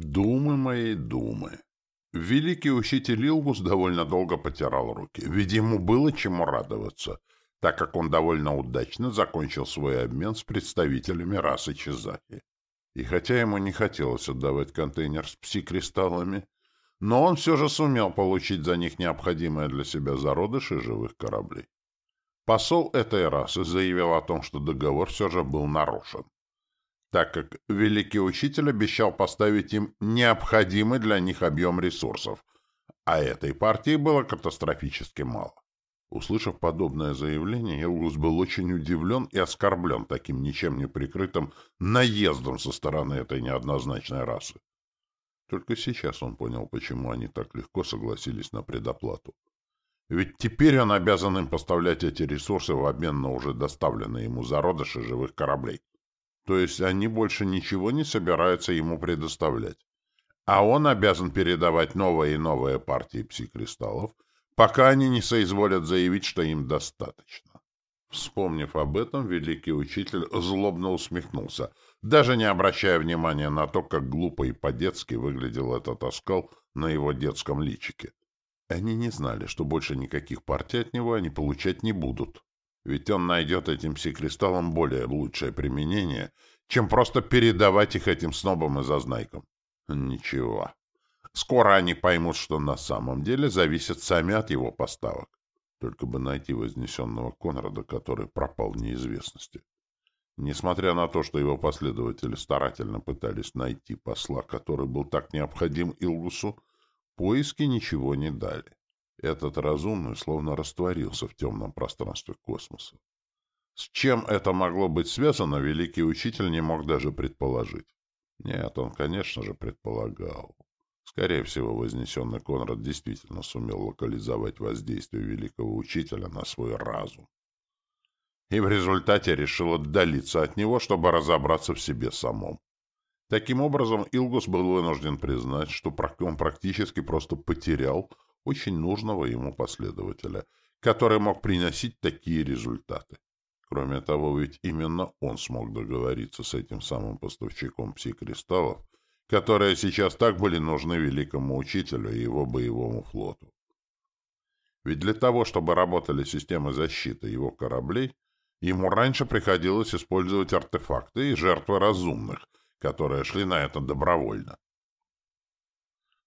Думы моей думы. Великий учитель Илгус довольно долго потирал руки, ведь ему было чему радоваться, так как он довольно удачно закончил свой обмен с представителями расы Чизаки. И хотя ему не хотелось отдавать контейнер с пси-кристаллами, но он все же сумел получить за них необходимое для себя зародыши живых кораблей. Посол этой расы заявил о том, что договор все же был нарушен, так как великий учитель обещал поставить им необходимый для них объем ресурсов, а этой партии было катастрофически мало. Услышав подобное заявление, Илгус был очень удивлен и оскорблен таким ничем не прикрытым наездом со стороны этой неоднозначной расы. Только сейчас он понял, почему они так легко согласились на предоплату. Ведь теперь он обязан им поставлять эти ресурсы в обмен на уже доставленные ему зародыши живых кораблей. То есть они больше ничего не собираются ему предоставлять. А он обязан передавать новые и новые партии пси-кристаллов, пока они не соизволят заявить, что им достаточно. Вспомнив об этом, великий учитель злобно усмехнулся, даже не обращая внимания на то, как глупо и по-детски выглядел этот оскал на его детском личике. Они не знали, что больше никаких партий от него они получать не будут. Ведь он найдет этим пси-кристаллам более лучшее применение, чем просто передавать их этим снобам и зазнайкам. Ничего. Скоро они поймут, что на самом деле зависят сами от его поставок. Только бы найти вознесенного Конрада, который пропал в неизвестности. Несмотря на то, что его последователи старательно пытались найти посла, который был так необходим Илгусу, Поиски ничего не дали. Этот разумный словно растворился в темном пространстве космоса. С чем это могло быть связано, великий учитель не мог даже предположить. Нет, он, конечно же, предполагал. Скорее всего, вознесенный Конрад действительно сумел локализовать воздействие великого учителя на свой разум. И в результате решил отдалиться от него, чтобы разобраться в себе самом. Таким образом, Илгус был вынужден признать, что он практически просто потерял очень нужного ему последователя, который мог приносить такие результаты. Кроме того, ведь именно он смог договориться с этим самым поставщиком пси-кристаллов, которые сейчас так были нужны великому учителю и его боевому флоту. Ведь для того, чтобы работали системы защиты его кораблей, ему раньше приходилось использовать артефакты и жертвы разумных, которые шли на это добровольно.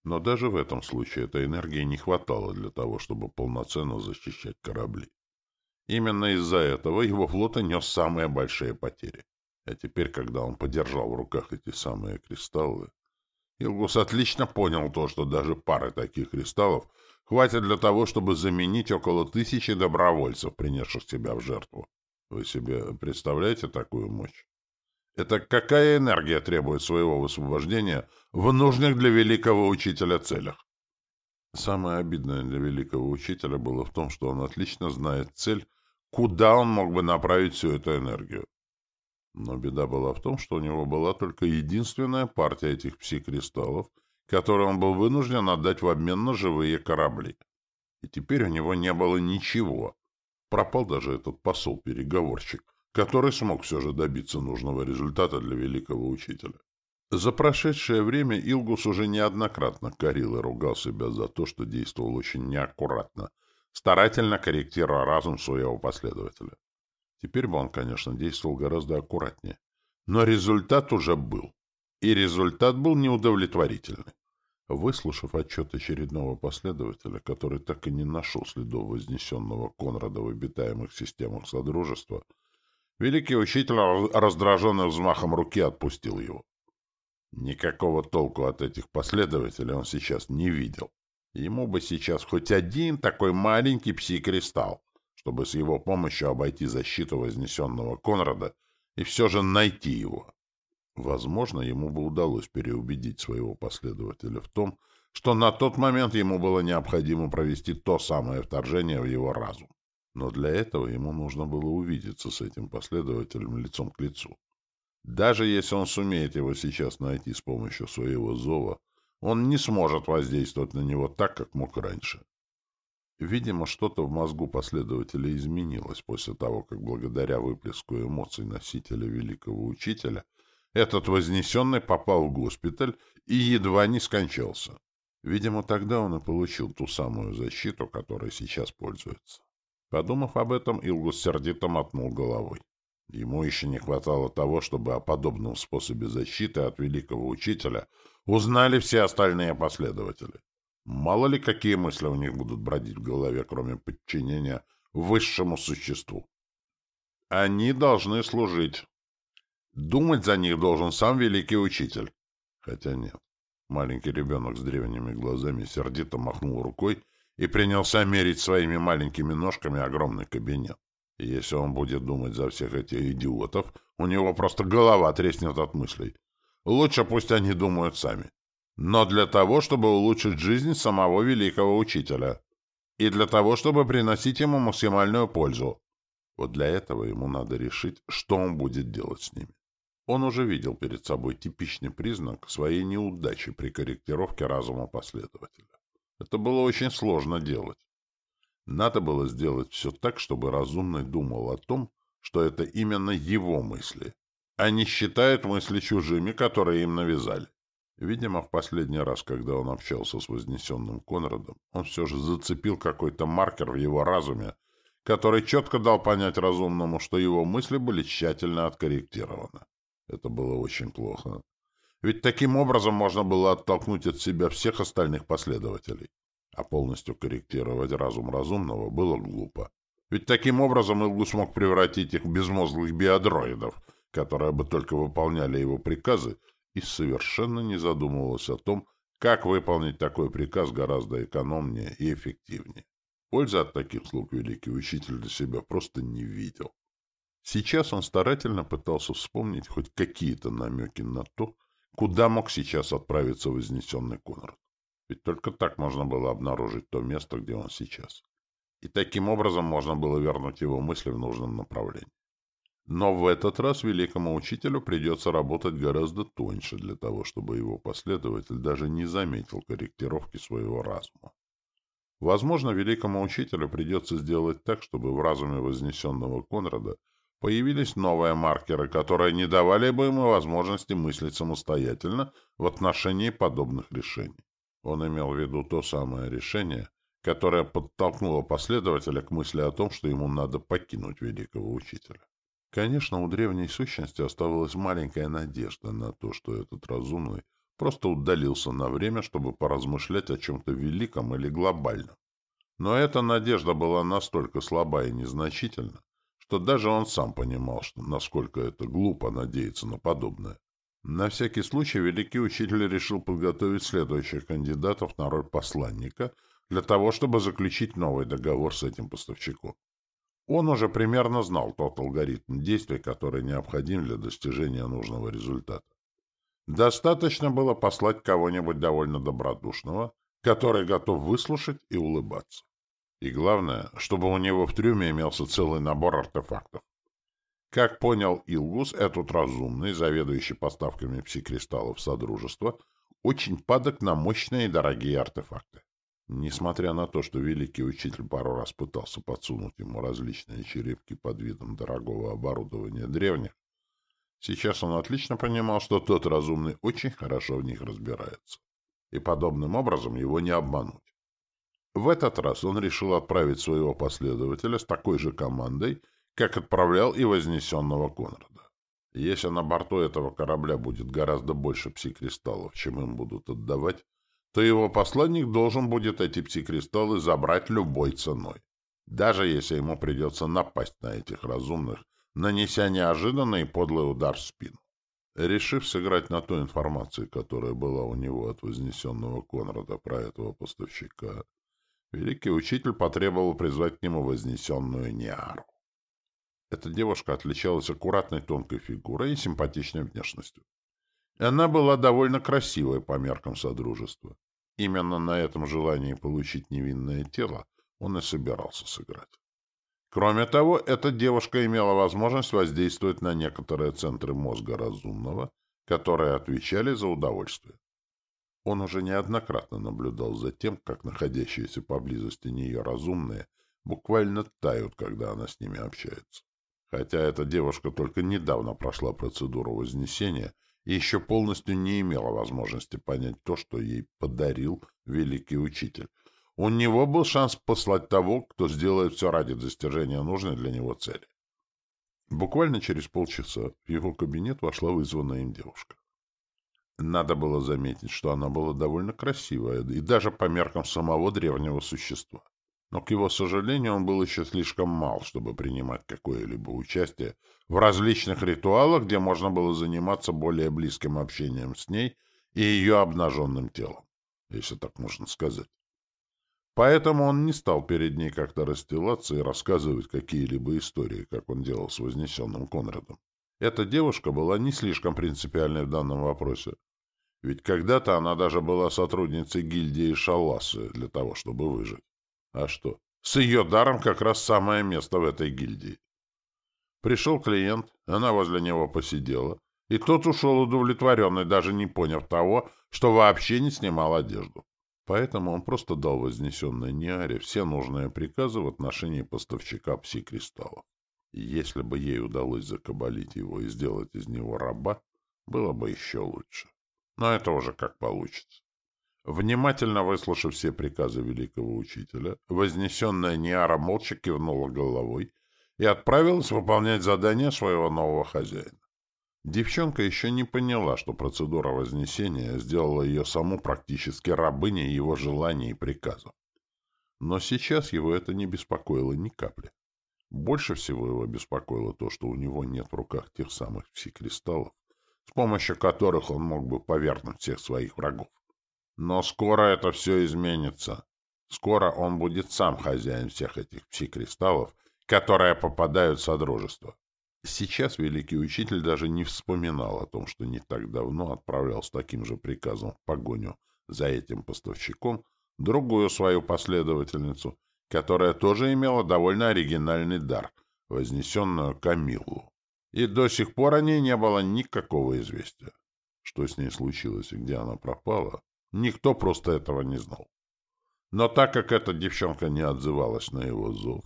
Но даже в этом случае этой энергии не хватало для того, чтобы полноценно защищать корабли. Именно из-за этого его флот нес самые большие потери. А теперь, когда он подержал в руках эти самые кристаллы, Илгус отлично понял то, что даже пары таких кристаллов хватит для того, чтобы заменить около тысячи добровольцев, принесших себя в жертву. Вы себе представляете такую мощь? Это какая энергия требует своего высвобождения в нужных для великого учителя целях? Самое обидное для великого учителя было в том, что он отлично знает цель, куда он мог бы направить всю эту энергию. Но беда была в том, что у него была только единственная партия этих пси-кристаллов, которую он был вынужден отдать в обмен на живые корабли. И теперь у него не было ничего. Пропал даже этот посол-переговорщик который смог все же добиться нужного результата для великого учителя. За прошедшее время Илгус уже неоднократно корил и ругал себя за то, что действовал очень неаккуратно, старательно корректируя разум своего последователя. Теперь бы он, конечно, действовал гораздо аккуратнее. Но результат уже был. И результат был неудовлетворительный. Выслушав отчет очередного последователя, который так и не нашел следов вознесенного Конрада в обитаемых системах Содружества, Великий учитель, раздраженный взмахом руки, отпустил его. Никакого толку от этих последователей он сейчас не видел. Ему бы сейчас хоть один такой маленький пси-кристалл, чтобы с его помощью обойти защиту вознесенного Конрада и все же найти его. Возможно, ему бы удалось переубедить своего последователя в том, что на тот момент ему было необходимо провести то самое вторжение в его разум. Но для этого ему нужно было увидеться с этим последователем лицом к лицу. Даже если он сумеет его сейчас найти с помощью своего зова, он не сможет воздействовать на него так, как мог раньше. Видимо, что-то в мозгу последователя изменилось после того, как благодаря выплеску эмоций носителя великого учителя этот вознесенный попал в госпиталь и едва не скончался. Видимо, тогда он и получил ту самую защиту, которой сейчас пользуется. Подумав об этом, Илгус сердито мотнул головой. Ему еще не хватало того, чтобы о подобном способе защиты от великого учителя узнали все остальные последователи. Мало ли, какие мысли у них будут бродить в голове, кроме подчинения высшему существу. Они должны служить. Думать за них должен сам великий учитель. Хотя нет. Маленький ребенок с древними глазами сердито махнул рукой и принялся мерить своими маленькими ножками огромный кабинет. Если он будет думать за всех этих идиотов, у него просто голова треснет от мыслей. Лучше пусть они думают сами. Но для того, чтобы улучшить жизнь самого великого учителя. И для того, чтобы приносить ему максимальную пользу. Вот для этого ему надо решить, что он будет делать с ними. Он уже видел перед собой типичный признак своей неудачи при корректировке разума последователя. Это было очень сложно делать. Надо было сделать все так, чтобы разумный думал о том, что это именно его мысли, а не считает мысли чужими, которые им навязали. Видимо, в последний раз, когда он общался с вознесенным Конрадом, он все же зацепил какой-то маркер в его разуме, который четко дал понять разумному, что его мысли были тщательно откорректированы. Это было очень плохо. Ведь таким образом можно было оттолкнуть от себя всех остальных последователей. А полностью корректировать разум разумного было глупо. Ведь таким образом Илгу смог превратить их в безмозглых биодроидов, которые бы только выполняли его приказы и совершенно не задумывалась о том, как выполнить такой приказ гораздо экономнее и эффективнее. Пользы от таких слуг великий учитель для себя просто не видел. Сейчас он старательно пытался вспомнить хоть какие-то намеки на то, куда мог сейчас отправиться вознесенный Конрад. Ведь только так можно было обнаружить то место, где он сейчас. И таким образом можно было вернуть его мысли в нужном направлении. Но в этот раз великому учителю придется работать гораздо тоньше для того, чтобы его последователь даже не заметил корректировки своего разума. Возможно, великому учителю придется сделать так, чтобы в разуме вознесенного Конрада Появились новые маркеры, которые не давали бы ему возможности мыслить самостоятельно в отношении подобных решений. Он имел в виду то самое решение, которое подтолкнуло последователя к мысли о том, что ему надо покинуть великого учителя. Конечно, у древней сущности оставалась маленькая надежда на то, что этот разумный просто удалился на время, чтобы поразмышлять о чем-то великом или глобальном. Но эта надежда была настолько слаба и незначительна, что даже он сам понимал, что насколько это глупо надеяться на подобное. На всякий случай великий учитель решил подготовить следующих кандидатов на роль посланника для того, чтобы заключить новый договор с этим поставщиком. Он уже примерно знал тот алгоритм действий, который необходим для достижения нужного результата. Достаточно было послать кого-нибудь довольно добродушного, который готов выслушать и улыбаться. И главное, чтобы у него в трюме имелся целый набор артефактов. Как понял Илгус, этот разумный, заведующий поставками пси-кристаллов Содружества, очень падок на мощные и дорогие артефакты. Несмотря на то, что великий учитель пару раз пытался подсунуть ему различные черепки под видом дорогого оборудования древних, сейчас он отлично понимал, что тот разумный очень хорошо в них разбирается. И подобным образом его не обмануть. В этот раз он решил отправить своего последователя с такой же командой, как отправлял и вознесенного Конрада. Если на борту этого корабля будет гораздо больше пси-кристаллов, чем им будут отдавать, то его посланник должен будет эти пси-кристаллы забрать любой ценой, даже если ему придется напасть на этих разумных, нанеся неожиданный подлый удар в спину. Решив сыграть на той информации, которая была у него от вознесенного Конрада про этого поставщика, Великий учитель потребовал призвать к нему вознесенную Ниару. Эта девушка отличалась аккуратной тонкой фигурой и симпатичной внешностью. Она была довольно красивой по меркам Содружества. Именно на этом желании получить невинное тело он и собирался сыграть. Кроме того, эта девушка имела возможность воздействовать на некоторые центры мозга разумного, которые отвечали за удовольствие. Он уже неоднократно наблюдал за тем, как находящиеся поблизости нее разумные буквально тают, когда она с ними общается. Хотя эта девушка только недавно прошла процедуру вознесения и еще полностью не имела возможности понять то, что ей подарил великий учитель. У него был шанс послать того, кто сделает все ради достижения нужной для него цели. Буквально через полчаса в его кабинет вошла вызванная им девушка. Надо было заметить, что она была довольно красивая, и даже по меркам самого древнего существа. Но, к его сожалению, он был еще слишком мал, чтобы принимать какое-либо участие в различных ритуалах, где можно было заниматься более близким общением с ней и ее обнаженным телом, если так можно сказать. Поэтому он не стал перед ней как-то расстилаться и рассказывать какие-либо истории, как он делал с вознесенным Конрадом. Эта девушка была не слишком принципиальной в данном вопросе. Ведь когда-то она даже была сотрудницей гильдии Шаласы для того, чтобы выжить. А что? С ее даром как раз самое место в этой гильдии. Пришел клиент, она возле него посидела, и тот ушел удовлетворенный, даже не поняв того, что вообще не снимал одежду. Поэтому он просто дал вознесенной Ниаре все нужные приказы в отношении поставщика пси-кристаллов. Если бы ей удалось закабалить его и сделать из него раба, было бы еще лучше. Но это уже как получится. Внимательно выслушав все приказы великого учителя, вознесенная Ниара молча кивнула головой и отправилась выполнять задание своего нового хозяина. Девчонка еще не поняла, что процедура вознесения сделала ее саму практически рабыней его желаний и приказов. Но сейчас его это не беспокоило ни капли. Больше всего его беспокоило то, что у него нет в руках тех самых пси-кристаллов, с помощью которых он мог бы повергнуть всех своих врагов. Но скоро это все изменится. Скоро он будет сам хозяин всех этих пси-кристаллов, которые попадают в Содружество. Сейчас великий учитель даже не вспоминал о том, что не так давно отправлял с таким же приказом в погоню за этим поставщиком другую свою последовательницу, которая тоже имела довольно оригинальный дар, вознесенную Камиллу. И до сих пор о ней не было никакого известия. Что с ней случилось и где она пропала, никто просто этого не знал. Но так как эта девчонка не отзывалась на его зов,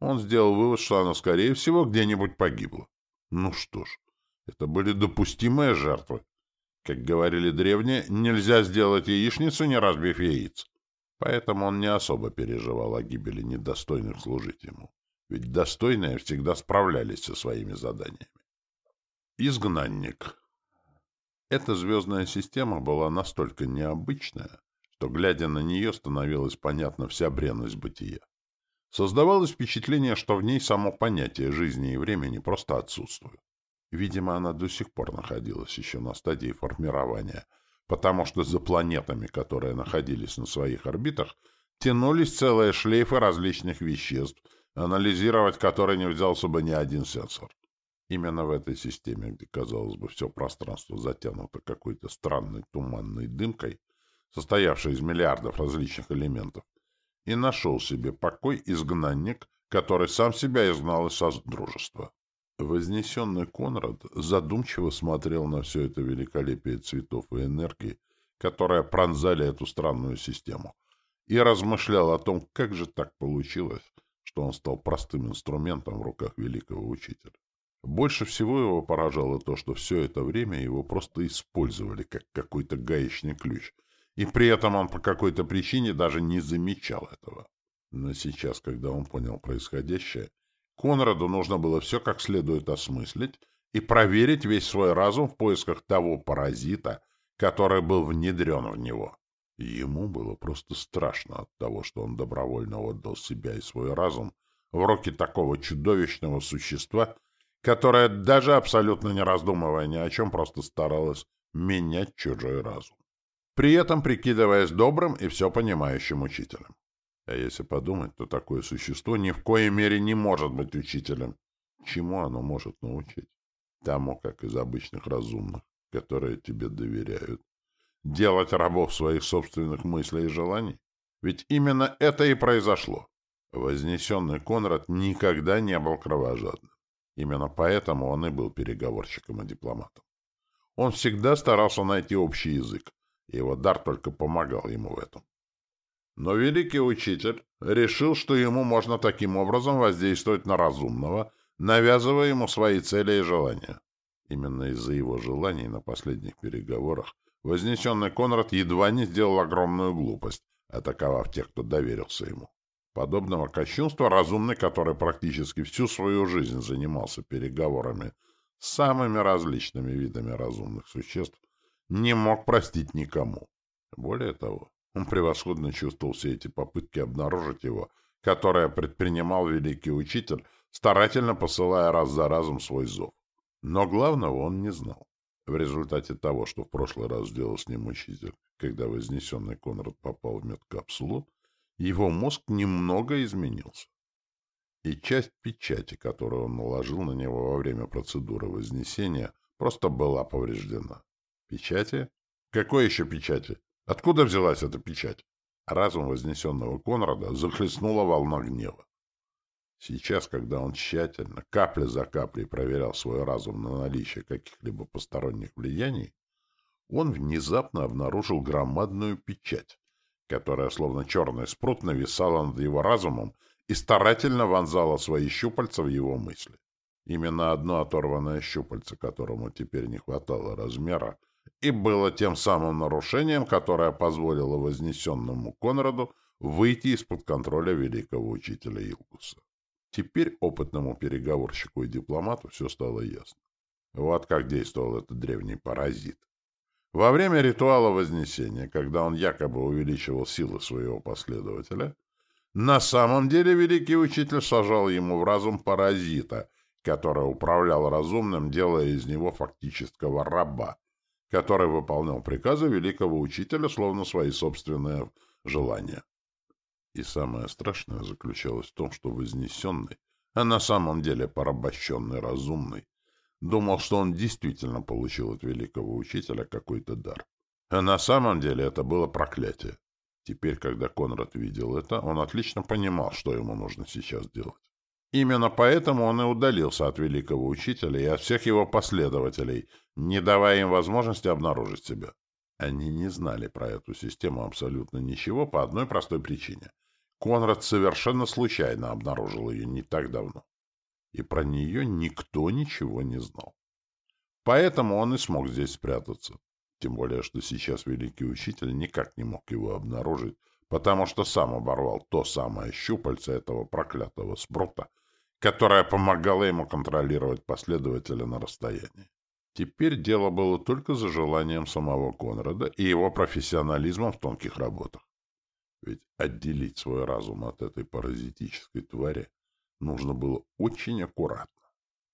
он сделал вывод, что она, скорее всего, где-нибудь погибла. Ну что ж, это были допустимые жертвы. Как говорили древние, нельзя сделать яичницу, не разбив яиц. Поэтому он не особо переживал о гибели недостойных служить ему. Ведь достойные всегда справлялись со своими заданиями. Изгнанник. Эта звездная система была настолько необычная, что, глядя на нее, становилась понятна вся бренность бытия. Создавалось впечатление, что в ней само понятие жизни и времени просто отсутствует. Видимо, она до сих пор находилась еще на стадии формирования, потому что за планетами, которые находились на своих орбитах, тянулись целые шлейфы различных веществ, анализировать которые не взялся бы ни один сенсор. Именно в этой системе, где, казалось бы, все пространство затянуто какой-то странной туманной дымкой, состоявшей из миллиардов различных элементов, и нашел себе покой изгнанник, который сам себя изгнал из содружества. Вознесенный Конрад задумчиво смотрел на все это великолепие цветов и энергии, которые пронзали эту странную систему, и размышлял о том, как же так получилось, что он стал простым инструментом в руках великого учителя. Больше всего его поражало то, что все это время его просто использовали как какой-то гаечный ключ — и при этом он по какой-то причине даже не замечал этого. Но сейчас, когда он понял происходящее, Конраду нужно было все как следует осмыслить и проверить весь свой разум в поисках того паразита, который был внедрен в него. Ему было просто страшно от того, что он добровольно отдал себя и свой разум в руки такого чудовищного существа, которое, даже абсолютно не раздумывая ни о чем, просто старалось менять чужой разум при этом прикидываясь добрым и все понимающим учителем. А если подумать, то такое существо ни в коей мере не может быть учителем. Чему оно может научить? Тому, как из обычных разумных, которые тебе доверяют. Делать рабов своих собственных мыслей и желаний? Ведь именно это и произошло. Вознесенный Конрад никогда не был кровожадным. Именно поэтому он и был переговорщиком и дипломатом. Он всегда старался найти общий язык, его дар только помогал ему в этом. Но великий учитель решил, что ему можно таким образом воздействовать на разумного, навязывая ему свои цели и желания. Именно из-за его желаний на последних переговорах вознесенный Конрад едва не сделал огромную глупость, атаковав тех, кто доверился ему. Подобного кощунства разумный, который практически всю свою жизнь занимался переговорами с самыми различными видами разумных существ, не мог простить никому. Более того, он превосходно чувствовал все эти попытки обнаружить его, которые предпринимал великий учитель, старательно посылая раз за разом свой зов. Но главного он не знал. В результате того, что в прошлый раз сделал с ним учитель, когда вознесенный Конрад попал в медкапсулу, его мозг немного изменился. И часть печати, которую он наложил на него во время процедуры вознесения, просто была повреждена. Печати? Какой еще печати? Откуда взялась эта печать? Разум вознесенного Конрада захлестнула волна гнева. Сейчас, когда он тщательно, капля за каплей проверял свой разум на наличие каких-либо посторонних влияний, он внезапно обнаружил громадную печать, которая, словно черный спрут, нависала над его разумом и старательно вонзала свои щупальца в его мысли. Именно одно оторванное щупальце, которому теперь не хватало размера, и было тем самым нарушением, которое позволило вознесенному Конраду выйти из-под контроля великого учителя Илгуса. Теперь опытному переговорщику и дипломату все стало ясно. Вот как действовал этот древний паразит. Во время ритуала Вознесения, когда он якобы увеличивал силы своего последователя, на самом деле великий учитель сажал ему в разум паразита, который управлял разумным, делая из него фактического раба, который выполнял приказы великого учителя, словно свои собственные желания. И самое страшное заключалось в том, что Вознесенный, а на самом деле порабощенный разумный, думал, что он действительно получил от великого учителя какой-то дар. А на самом деле это было проклятие. Теперь, когда Конрад видел это, он отлично понимал, что ему нужно сейчас делать. Именно поэтому он и удалился от великого учителя и от всех его последователей, не давая им возможности обнаружить себя. Они не знали про эту систему абсолютно ничего по одной простой причине. Конрад совершенно случайно обнаружил ее не так давно. И про нее никто ничего не знал. Поэтому он и смог здесь спрятаться. Тем более, что сейчас великий учитель никак не мог его обнаружить, потому что сам оборвал то самое щупальце этого проклятого спрута, которое помогало ему контролировать последователя на расстоянии. Теперь дело было только за желанием самого Конрада и его профессионализмом в тонких работах. Ведь отделить свой разум от этой паразитической твари нужно было очень аккуратно,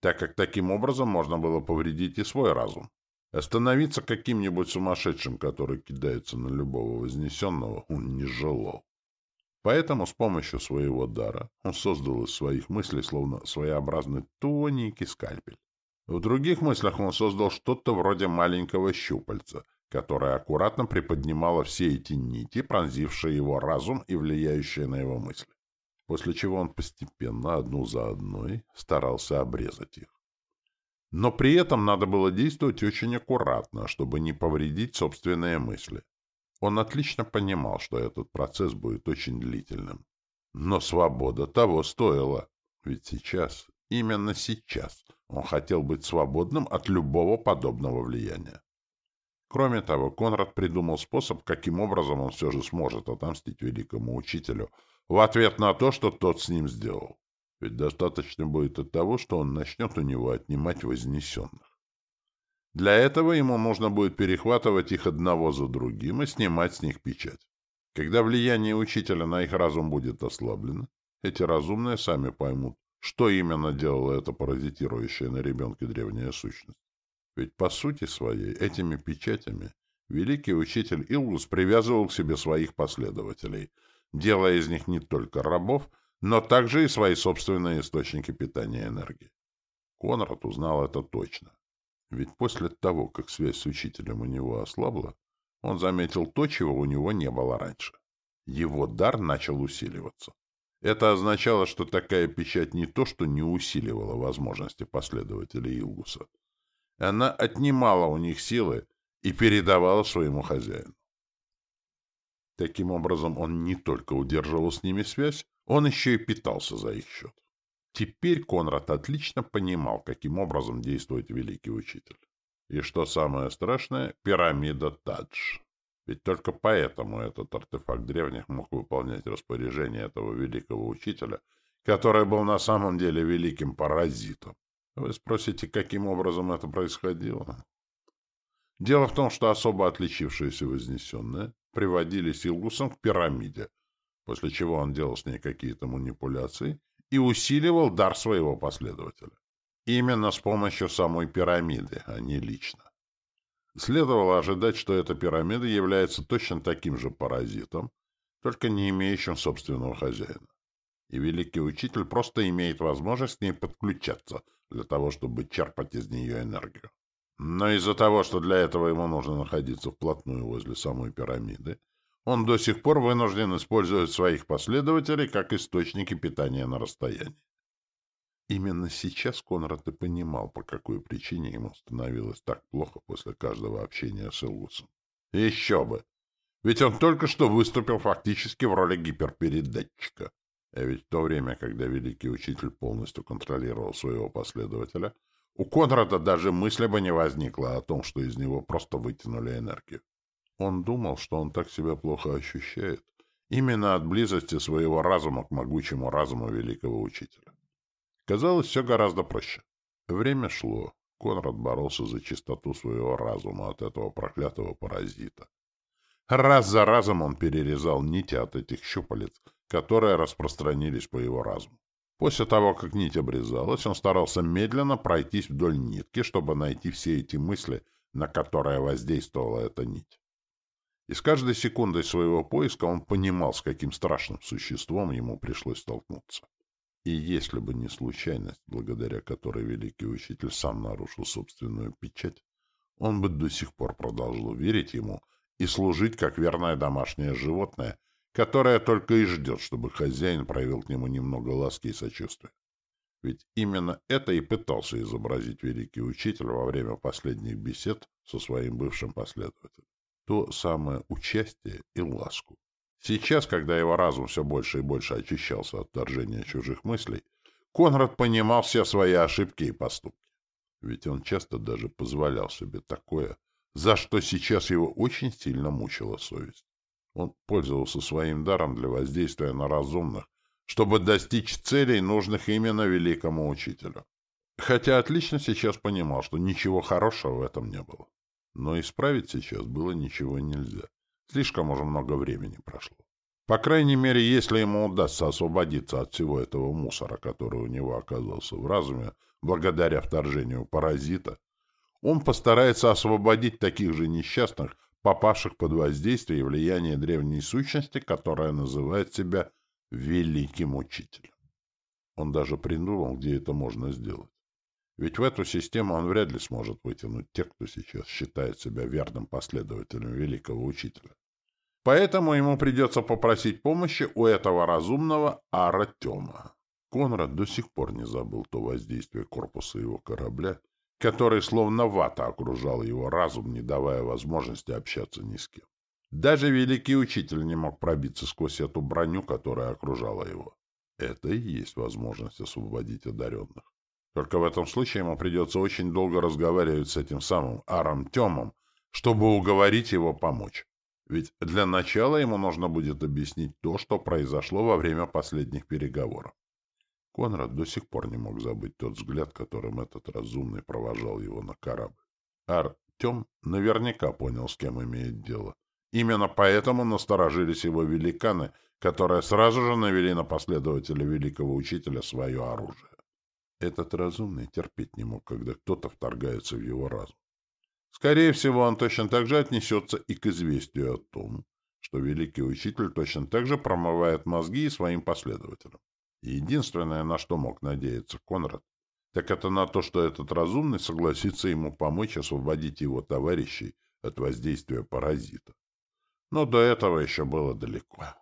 так как таким образом можно было повредить и свой разум. Остановиться каким-нибудь сумасшедшим, который кидается на любого вознесенного, он не желал. Поэтому с помощью своего дара он создал из своих мыслей словно своеобразный тоненький скальпель. В других мыслях он создал что-то вроде маленького щупальца, которое аккуратно приподнимало все эти нити, пронзившие его разум и влияющие на его мысли. После чего он постепенно, одну за одной, старался обрезать их. Но при этом надо было действовать очень аккуратно, чтобы не повредить собственные мысли. Он отлично понимал, что этот процесс будет очень длительным. Но свобода того стоила. Ведь сейчас, именно сейчас, он хотел быть свободным от любого подобного влияния. Кроме того, Конрад придумал способ, каким образом он все же сможет отомстить великому учителю в ответ на то, что тот с ним сделал. Ведь достаточно будет от того, что он начнет у него отнимать вознесенных. Для этого ему нужно будет перехватывать их одного за другим и снимать с них печать. Когда влияние учителя на их разум будет ослаблено, эти разумные сами поймут, что именно делала эта паразитирующая на ребенке древняя сущность. Ведь по сути своей этими печатями великий учитель Илгус привязывал к себе своих последователей, делая из них не только рабов, но также и свои собственные источники питания энергии. Конрад узнал это точно. Ведь после того, как связь с учителем у него ослабла, он заметил то, чего у него не было раньше. Его дар начал усиливаться. Это означало, что такая печать не то, что не усиливала возможности последователей Илгуса. Она отнимала у них силы и передавала своему хозяину. Таким образом, он не только удерживал с ними связь, он еще и питался за их счет. Теперь Конрад отлично понимал, каким образом действует великий учитель. И что самое страшное, пирамида Тадж. Ведь только поэтому этот артефакт древних мог выполнять распоряжение этого великого учителя, который был на самом деле великим паразитом. Вы спросите, каким образом это происходило? Дело в том, что особо отличившиеся вознесенные приводили Силгусом к пирамиде, после чего он делал с ней какие-то манипуляции и усиливал дар своего последователя. Именно с помощью самой пирамиды, а не лично. Следовало ожидать, что эта пирамида является точно таким же паразитом, только не имеющим собственного хозяина. И великий учитель просто имеет возможность к ней подключаться для того, чтобы черпать из нее энергию. Но из-за того, что для этого ему нужно находиться вплотную возле самой пирамиды, он до сих пор вынужден использовать своих последователей как источники питания на расстоянии. Именно сейчас Конрад и понимал, по какой причине ему становилось так плохо после каждого общения с Илгусом. Еще бы! Ведь он только что выступил фактически в роли гиперпередатчика. А ведь в то время, когда великий учитель полностью контролировал своего последователя, у Конрада даже мысли бы не возникло о том, что из него просто вытянули энергию. Он думал, что он так себя плохо ощущает, именно от близости своего разума к могучему разуму великого учителя. Казалось, все гораздо проще. Время шло. Конрад боролся за чистоту своего разума от этого проклятого паразита. Раз за разом он перерезал нити от этих щупалец, которые распространились по его разуму. После того, как нить обрезалась, он старался медленно пройтись вдоль нитки, чтобы найти все эти мысли, на которые воздействовала эта нить. И с каждой секундой своего поиска он понимал, с каким страшным существом ему пришлось столкнуться. И если бы не случайность, благодаря которой великий учитель сам нарушил собственную печать, он бы до сих пор продолжил верить ему и служить как верное домашнее животное, которое только и ждет, чтобы хозяин проявил к нему немного ласки и сочувствия. Ведь именно это и пытался изобразить великий учитель во время последних бесед со своим бывшим последователем. То самое участие и ласку. Сейчас, когда его разум все больше и больше очищался от вторжения чужих мыслей, Конрад понимал все свои ошибки и поступки. Ведь он часто даже позволял себе такое, за что сейчас его очень сильно мучила совесть. Он пользовался своим даром для воздействия на разумных, чтобы достичь целей, нужных именно великому учителю. Хотя отлично сейчас понимал, что ничего хорошего в этом не было. Но исправить сейчас было ничего нельзя. Слишком уже много времени прошло. По крайней мере, если ему удастся освободиться от всего этого мусора, который у него оказался в разуме, благодаря вторжению паразита, он постарается освободить таких же несчастных, попавших под воздействие и влияние древней сущности, которая называет себя Великим Учителем. Он даже придумал, где это можно сделать. Ведь в эту систему он вряд ли сможет вытянуть тех, кто сейчас считает себя верным последователем Великого Учителя. Поэтому ему придется попросить помощи у этого разумного Аратема. Конрад до сих пор не забыл то воздействие корпуса его корабля, который словно вата окружал его разум, не давая возможности общаться ни с кем. Даже великий учитель не мог пробиться сквозь эту броню, которая окружала его. Это и есть возможность освободить одаренных. Только в этом случае ему придется очень долго разговаривать с этим самым Аром Темом, чтобы уговорить его помочь. Ведь для начала ему нужно будет объяснить то, что произошло во время последних переговоров. Конрад до сих пор не мог забыть тот взгляд, которым этот разумный провожал его на корабль. Артем наверняка понял, с кем имеет дело. Именно поэтому насторожились его великаны, которые сразу же навели на последователя великого учителя свое оружие. Этот разумный терпеть не мог, когда кто-то вторгается в его разум. Скорее всего, он точно так же отнесется и к известию о том, что великий учитель точно так же промывает мозги и своим последователям. Единственное, на что мог надеяться Конрад, так это на то, что этот разумный согласится ему помочь освободить его товарищей от воздействия паразита. Но до этого еще было далеко.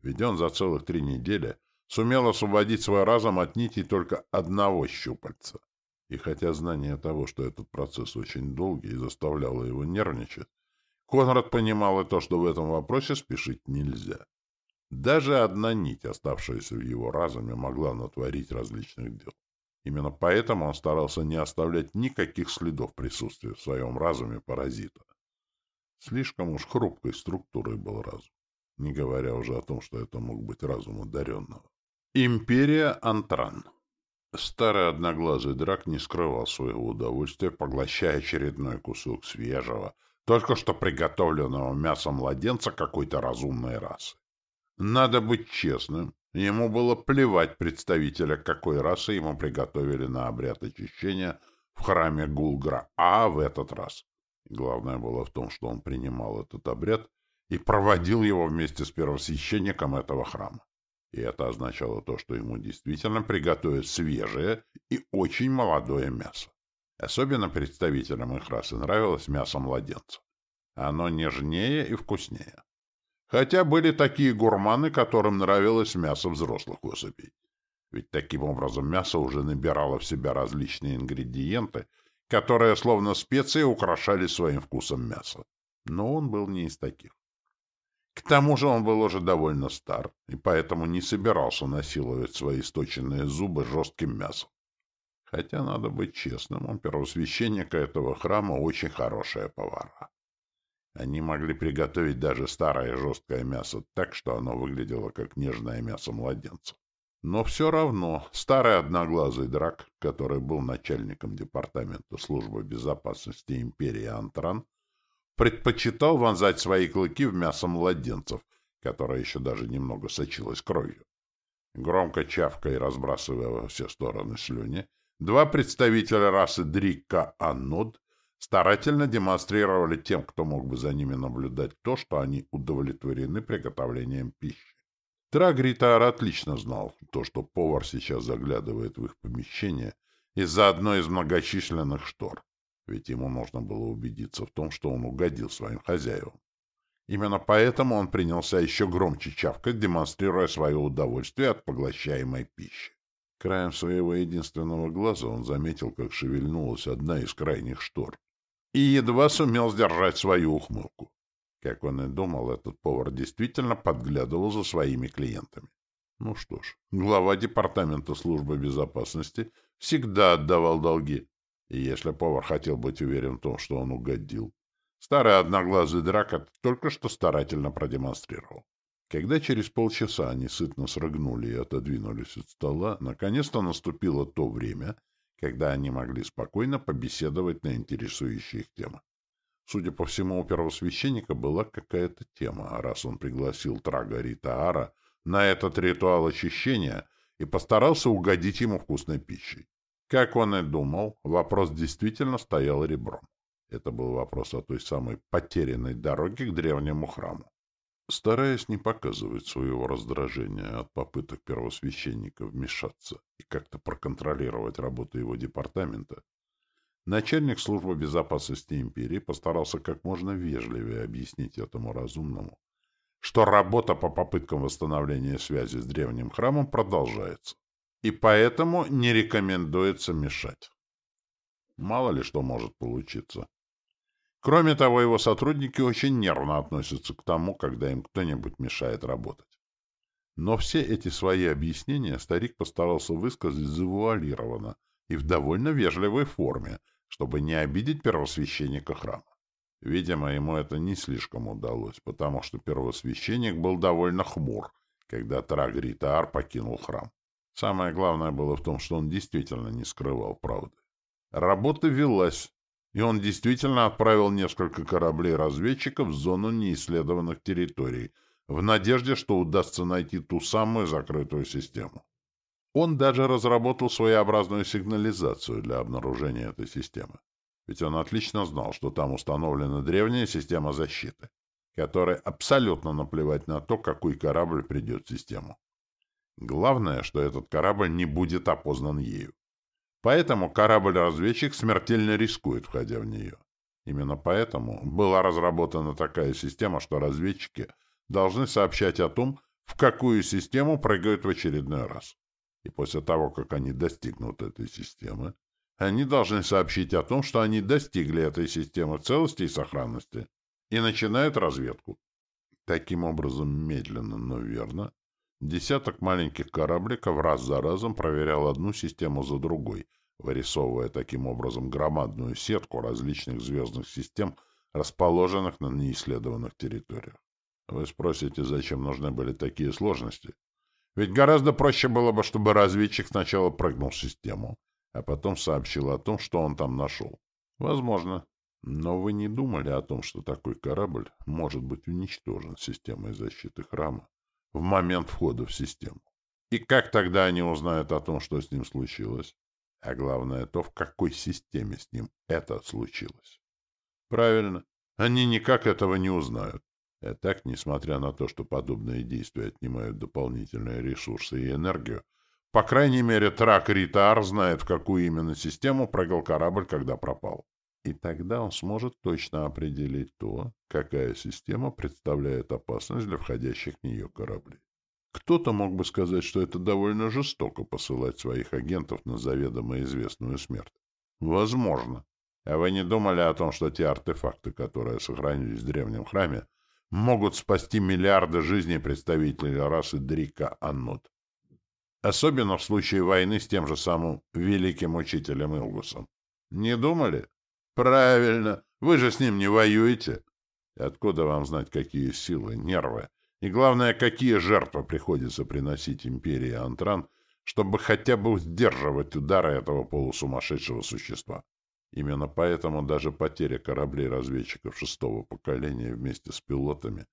Ведь он за целых три недели сумел освободить свой разум от нитей только одного щупальца — и хотя знание того, что этот процесс очень долгий заставляло его нервничать, Конрад понимал и то, что в этом вопросе спешить нельзя. Даже одна нить, оставшаяся в его разуме, могла натворить различных дел. Именно поэтому он старался не оставлять никаких следов присутствия в своем разуме паразита. Слишком уж хрупкой структурой был разум, не говоря уже о том, что это мог быть разум одаренного. Империя Антран Старый одноглазый драк не скрывал своего удовольствия, поглощая очередной кусок свежего, только что приготовленного мяса младенца какой-то разумной расы. Надо быть честным, ему было плевать представителя, какой расы ему приготовили на обряд очищения в храме Гулгра, а в этот раз. Главное было в том, что он принимал этот обряд и проводил его вместе с первосвященником этого храма. И это означало то, что ему действительно приготовят свежее и очень молодое мясо. Особенно представителям их расы нравилось мясо младенца. Оно нежнее и вкуснее. Хотя были такие гурманы, которым нравилось мясо взрослых особей. Ведь таким образом мясо уже набирало в себя различные ингредиенты, которые, словно специи, украшали своим вкусом мясо. Но он был не из таких. К тому же он был уже довольно стар, и поэтому не собирался насиловать свои источенные зубы жестким мясом. Хотя, надо быть честным, он первосвященника этого храма очень хорошая повара. Они могли приготовить даже старое жесткое мясо так, что оно выглядело как нежное мясо младенца. Но все равно старый одноглазый драк, который был начальником департамента службы безопасности империи Антран, предпочитал вонзать свои клыки в мясо младенцев, которое еще даже немного сочилось кровью. Громко чавкая и разбрасывая во все стороны слюни, два представителя расы Дрика Аннуд старательно демонстрировали тем, кто мог бы за ними наблюдать, то, что они удовлетворены приготовлением пищи. Трагритар отлично знал то, что повар сейчас заглядывает в их помещение из-за одной из многочисленных штор ведь ему нужно было убедиться в том, что он угодил своим хозяевам. Именно поэтому он принялся еще громче чавкать, демонстрируя свое удовольствие от поглощаемой пищи. Краем своего единственного глаза он заметил, как шевельнулась одна из крайних штор, и едва сумел сдержать свою ухмылку. Как он и думал, этот повар действительно подглядывал за своими клиентами. Ну что ж, глава департамента службы безопасности всегда отдавал долги. И если повар хотел быть уверен в том, что он угодил, старый одноглазый драк только что старательно продемонстрировал. Когда через полчаса они сытно срыгнули и отодвинулись от стола, наконец-то наступило то время, когда они могли спокойно побеседовать на интересующие их темы. Судя по всему, у первосвященника была какая-то тема, а раз он пригласил Трага Ритаара на этот ритуал очищения и постарался угодить ему вкусной пищей. Как он и думал, вопрос действительно стоял ребром. Это был вопрос о той самой потерянной дороге к древнему храму. Стараясь не показывать своего раздражения от попыток первосвященника вмешаться и как-то проконтролировать работу его департамента, начальник службы безопасности империи постарался как можно вежливее объяснить этому разумному, что работа по попыткам восстановления связи с древним храмом продолжается и поэтому не рекомендуется мешать. Мало ли что может получиться. Кроме того, его сотрудники очень нервно относятся к тому, когда им кто-нибудь мешает работать. Но все эти свои объяснения старик постарался высказать завуалированно и в довольно вежливой форме, чтобы не обидеть первосвященника храма. Видимо, ему это не слишком удалось, потому что первосвященник был довольно хмур, когда Трагритаар покинул храм. Самое главное было в том, что он действительно не скрывал правды. Работа велась, и он действительно отправил несколько кораблей-разведчиков в зону неисследованных территорий, в надежде, что удастся найти ту самую закрытую систему. Он даже разработал своеобразную сигнализацию для обнаружения этой системы. Ведь он отлично знал, что там установлена древняя система защиты, которой абсолютно наплевать на то, какой корабль придет в систему. Главное, что этот корабль не будет опознан ею. Поэтому корабль-разведчик смертельно рискует, входя в нее. Именно поэтому была разработана такая система, что разведчики должны сообщать о том, в какую систему прыгают в очередной раз. И после того, как они достигнут этой системы, они должны сообщить о том, что они достигли этой системы целости и сохранности, и начинают разведку. Таким образом, медленно, но верно, десяток маленьких корабликов раз за разом проверял одну систему за другой, вырисовывая таким образом громадную сетку различных звездных систем, расположенных на неисследованных территориях. Вы спросите, зачем нужны были такие сложности? Ведь гораздо проще было бы, чтобы разведчик сначала прыгнул в систему, а потом сообщил о том, что он там нашел. Возможно. Но вы не думали о том, что такой корабль может быть уничтожен системой защиты храма в момент входа в систему? И как тогда они узнают о том, что с ним случилось? А главное то, в какой системе с ним это случилось. Правильно. Они никак этого не узнают. А так, несмотря на то, что подобные действия отнимают дополнительные ресурсы и энергию, по крайней мере, Трак Ритар знает, в какую именно систему прыгал корабль, когда пропал. И тогда он сможет точно определить то, какая система представляет опасность для входящих в нее кораблей. Кто-то мог бы сказать, что это довольно жестоко посылать своих агентов на заведомо известную смерть. Возможно. А вы не думали о том, что те артефакты, которые сохранились в древнем храме, могут спасти миллиарды жизней представителей расы Дрика Аннот? Особенно в случае войны с тем же самым великим учителем Илгусом. Не думали? Правильно. Вы же с ним не воюете. Откуда вам знать, какие силы, нервы и, главное, какие жертвы приходится приносить империи Антран, чтобы хотя бы сдерживать удары этого полусумасшедшего существа. Именно поэтому даже потеря кораблей-разведчиков шестого поколения вместе с пилотами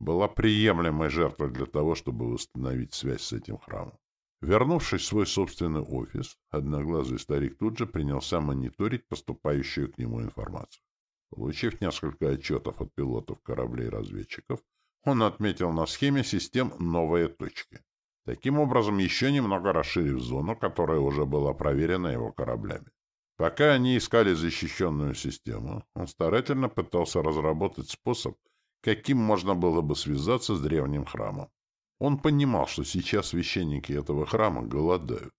была приемлемой жертвой для того, чтобы восстановить связь с этим храмом. Вернувшись в свой собственный офис, одноглазый старик тут же принялся мониторить поступающую к нему информацию. Получив несколько отчетов от пилотов кораблей-разведчиков, он отметил на схеме систем новые точки. Таким образом, еще немного расширив зону, которая уже была проверена его кораблями. Пока они искали защищенную систему, он старательно пытался разработать способ, каким можно было бы связаться с древним храмом. Он понимал, что сейчас священники этого храма голодают.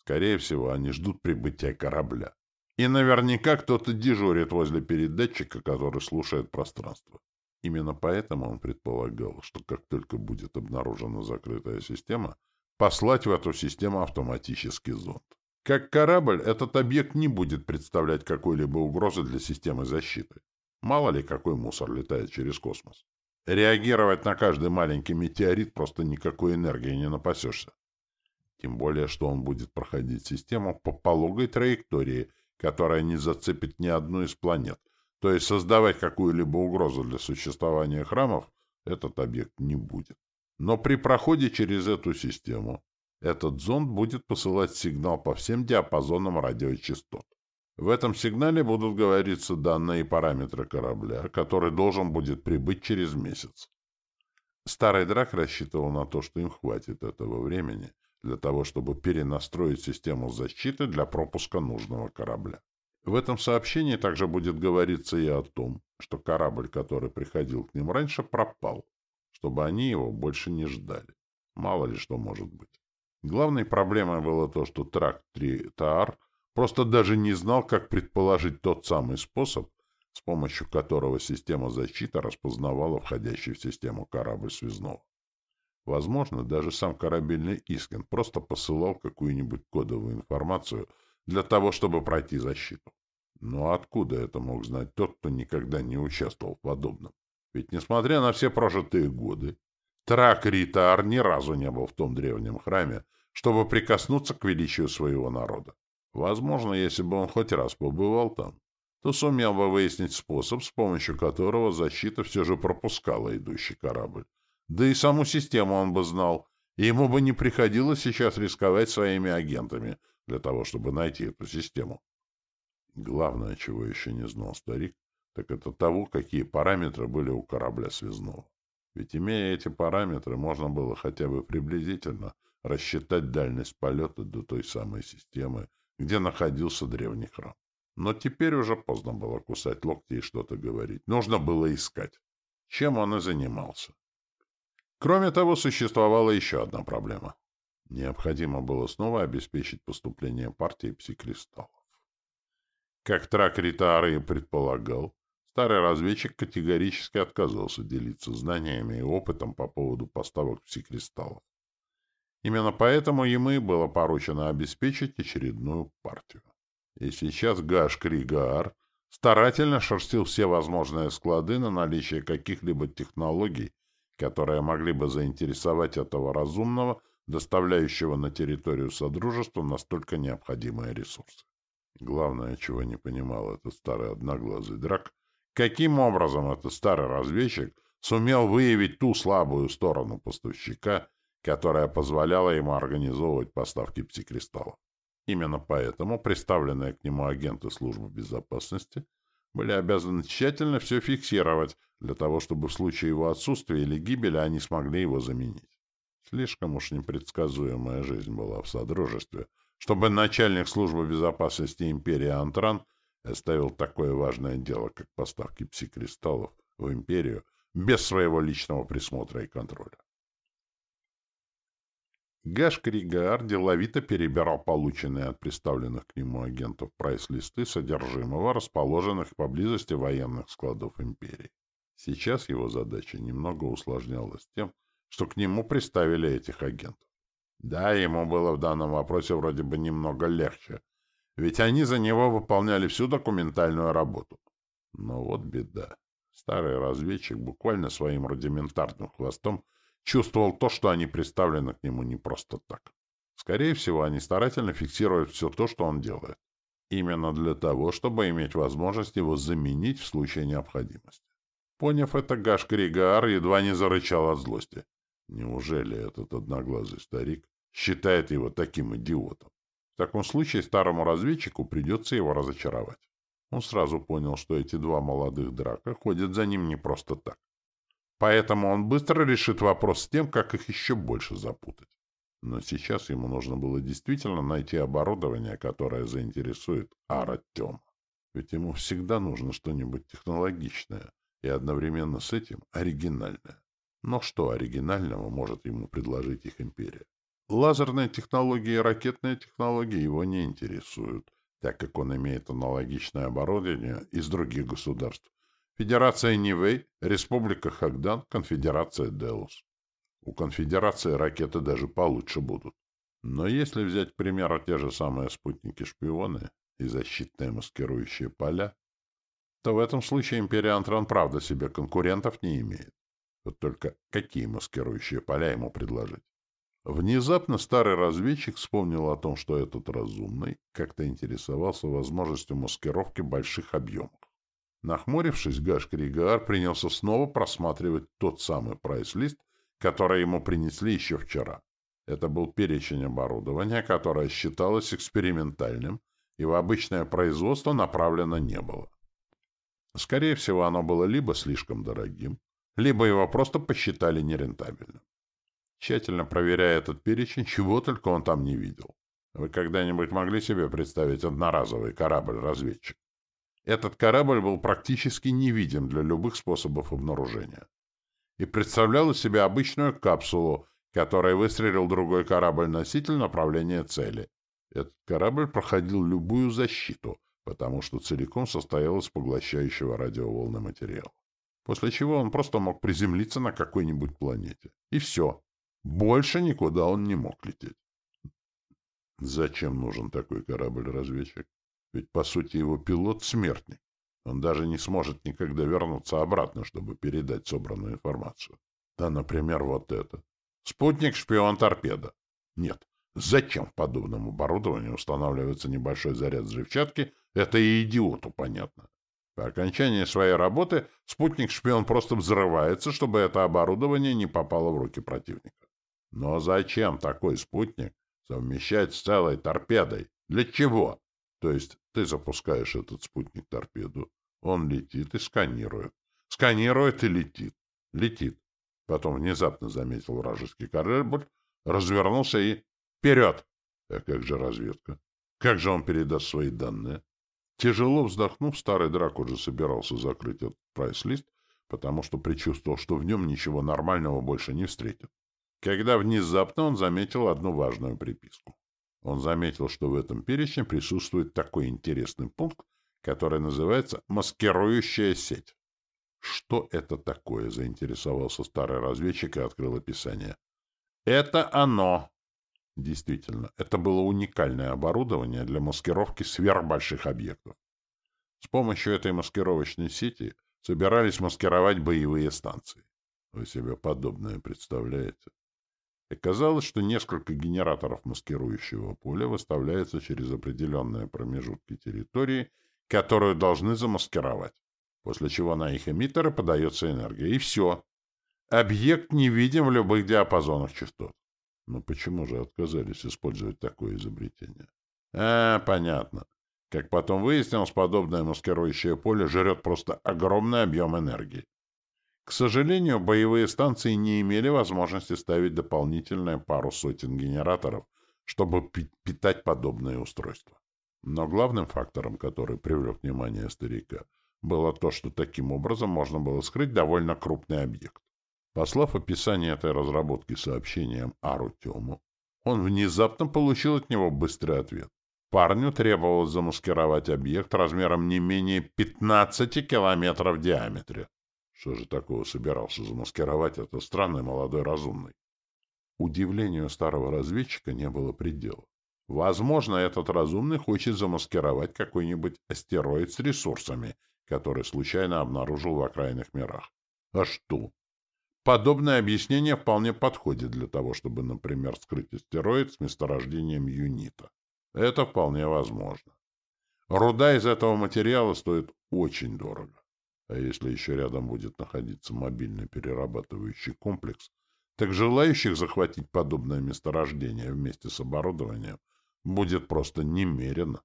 Скорее всего, они ждут прибытия корабля. И наверняка кто-то дежурит возле передатчика, который слушает пространство. Именно поэтому он предполагал, что как только будет обнаружена закрытая система, послать в эту систему автоматический зонд. Как корабль, этот объект не будет представлять какой-либо угрозы для системы защиты. Мало ли, какой мусор летает через космос. Реагировать на каждый маленький метеорит просто никакой энергии не напасешься. Тем более, что он будет проходить систему по пологой траектории, которая не зацепит ни одну из планет — то есть создавать какую-либо угрозу для существования храмов этот объект не будет. Но при проходе через эту систему этот зонд будет посылать сигнал по всем диапазонам радиочастот. В этом сигнале будут говориться данные и параметры корабля, который должен будет прибыть через месяц. Старый драк рассчитывал на то, что им хватит этого времени для того, чтобы перенастроить систему защиты для пропуска нужного корабля. В этом сообщении также будет говориться и о том, что корабль, который приходил к ним раньше, пропал, чтобы они его больше не ждали. Мало ли что может быть. Главной проблемой было то, что Трак-3 Таар просто даже не знал, как предположить тот самый способ, с помощью которого система защиты распознавала входящий в систему корабль связного. Возможно, даже сам корабельный Искин просто посылал какую-нибудь кодовую информацию — для того, чтобы пройти защиту. Но откуда это мог знать тот, кто никогда не участвовал в подобном? Ведь, несмотря на все прожитые годы, Трак Ритаар ни разу не был в том древнем храме, чтобы прикоснуться к величию своего народа. Возможно, если бы он хоть раз побывал там, то сумел бы выяснить способ, с помощью которого защита все же пропускала идущий корабль. Да и саму систему он бы знал, и ему бы не приходилось сейчас рисковать своими агентами, для того, чтобы найти эту систему. Главное, чего еще не знал старик, так это того, какие параметры были у корабля связного. Ведь, имея эти параметры, можно было хотя бы приблизительно рассчитать дальность полета до той самой системы, где находился древний храм. Но теперь уже поздно было кусать локти и что-то говорить. Нужно было искать. Чем он и занимался. Кроме того, существовала еще одна проблема. Необходимо было снова обеспечить поступление партии псикристаллов. Как Трак Ритаары предполагал, Старый разведчик категорически отказывался делиться знаниями и опытом по поводу поставок псикристаллов. Именно поэтому ему и было поручено обеспечить очередную партию. И сейчас Гаш Кригаар старательно шерстил все возможные склады на наличие каких-либо технологий, которые могли бы заинтересовать этого разумного, доставляющего на территорию Содружества настолько необходимые ресурсы. Главное, чего не понимал этот старый одноглазый драк, каким образом этот старый разведчик сумел выявить ту слабую сторону поставщика, которая позволяла ему организовывать поставки псикристаллов. Именно поэтому представленные к нему агенты службы безопасности были обязаны тщательно все фиксировать, для того, чтобы в случае его отсутствия или гибели они смогли его заменить. Слишком уж непредсказуемая жизнь была в Содружестве, чтобы начальник службы безопасности империи Антран оставил такое важное дело, как поставки псикристаллов в империю, без своего личного присмотра и контроля. Гаш Кригаар деловито перебирал полученные от представленных к нему агентов прайс-листы содержимого, расположенных поблизости военных складов империи. Сейчас его задача немного усложнялась тем, что к нему приставили этих агентов. Да, ему было в данном вопросе вроде бы немного легче, ведь они за него выполняли всю документальную работу. Но вот беда. Старый разведчик буквально своим рудиментарным хвостом чувствовал то, что они представлены к нему не просто так. Скорее всего, они старательно фиксируют все то, что он делает. Именно для того, чтобы иметь возможность его заменить в случае необходимости. Поняв это, Гаш Кригар едва не зарычал от злости. Неужели этот одноглазый старик считает его таким идиотом? В таком случае старому разведчику придется его разочаровать. Он сразу понял, что эти два молодых драка ходят за ним не просто так. Поэтому он быстро решит вопрос с тем, как их еще больше запутать. Но сейчас ему нужно было действительно найти оборудование, которое заинтересует Артема. Ведь ему всегда нужно что-нибудь технологичное и одновременно с этим оригинальное. Но что оригинального может ему предложить их империя? Лазерные технологии и ракетные технологии его не интересуют, так как он имеет аналогичное оборудование из других государств, Федерация Нивэй, Республика Хагдан, Конфедерация Делус. У Конфедерации ракеты даже получше будут. Но если взять к примеру те же самые спутники-шпионы и защитные маскирующие поля, то в этом случае империя Антран правда себе конкурентов не имеет. Вот только какие маскирующие поля ему предложить? Внезапно старый разведчик вспомнил о том, что этот разумный как-то интересовался возможностью маскировки больших объемов. Нахмурившись, Гаш Кригар принялся снова просматривать тот самый прайс-лист, который ему принесли еще вчера. Это был перечень оборудования, которое считалось экспериментальным и в обычное производство направлено не было. Скорее всего, оно было либо слишком дорогим, либо его просто посчитали нерентабельным. Тщательно проверяя этот перечень, чего только он там не видел. Вы когда-нибудь могли себе представить одноразовый корабль-разведчик? Этот корабль был практически невидим для любых способов обнаружения и представлял из себя обычную капсулу, которой выстрелил другой корабль-носитель направления цели. Этот корабль проходил любую защиту, потому что целиком состоял из поглощающего радиоволны материала. После чего он просто мог приземлиться на какой-нибудь планете. И все. Больше никуда он не мог лететь. Зачем нужен такой корабль-разведчик? Ведь, по сути, его пилот — смертник. Он даже не сможет никогда вернуться обратно, чтобы передать собранную информацию. Да, например, вот это. Спутник-шпион-торпеда. Нет, зачем в подобном оборудовании устанавливается небольшой заряд взрывчатки, это и идиоту понятно. По окончании своей работы спутник-шпион просто взрывается, чтобы это оборудование не попало в руки противника. Но зачем такой спутник совмещать с целой торпедой? Для чего? То есть ты запускаешь этот спутник-торпеду, он летит и сканирует. Сканирует и летит. Летит. Потом внезапно заметил вражеский корабль, развернулся и... Вперед! А как же разведка? Как же он передаст свои данные? Тяжело вздохнув, старый драк уже собирался закрыть этот прайс-лист, потому что предчувствовал, что в нем ничего нормального больше не встретит. Когда внезапно он заметил одну важную приписку. Он заметил, что в этом перечне присутствует такой интересный пункт, которая называется «маскирующая сеть». «Что это такое?» — заинтересовался старый разведчик и открыл описание. «Это оно!» Действительно, это было уникальное оборудование для маскировки сверхбольших объектов. С помощью этой маскировочной сети собирались маскировать боевые станции. Вы себе подобное представляете? Оказалось, что несколько генераторов маскирующего поля выставляются через определенные промежутки территории, которую должны замаскировать, после чего на их эмиттеры подается энергия. И все. Объект не видим в любых диапазонах частот. Но почему же отказались использовать такое изобретение? А, понятно. Как потом выяснилось, подобное маскирующее поле жрет просто огромный объем энергии. К сожалению, боевые станции не имели возможности ставить дополнительные пару сотен генераторов, чтобы питать подобные устройства. Но главным фактором, который привлек внимание старика, было то, что таким образом можно было скрыть довольно крупный объект. Послав описание этой разработки сообщением Ару Тему, он внезапно получил от него быстрый ответ. Парню требовалось замаскировать объект размером не менее 15 километров в диаметре. Что же такого собирался замаскировать этот странный молодой разумный? Удивлению старого разведчика не было предела. Возможно, этот разумный хочет замаскировать какой-нибудь астероид с ресурсами, который случайно обнаружил в окраинных мирах. А что? Подобное объяснение вполне подходит для того, чтобы, например, скрыть астероид с месторождением юнита. Это вполне возможно. Руда из этого материала стоит очень дорого. А если еще рядом будет находиться мобильный перерабатывающий комплекс, так желающих захватить подобное месторождение вместе с оборудованием будет просто немерено.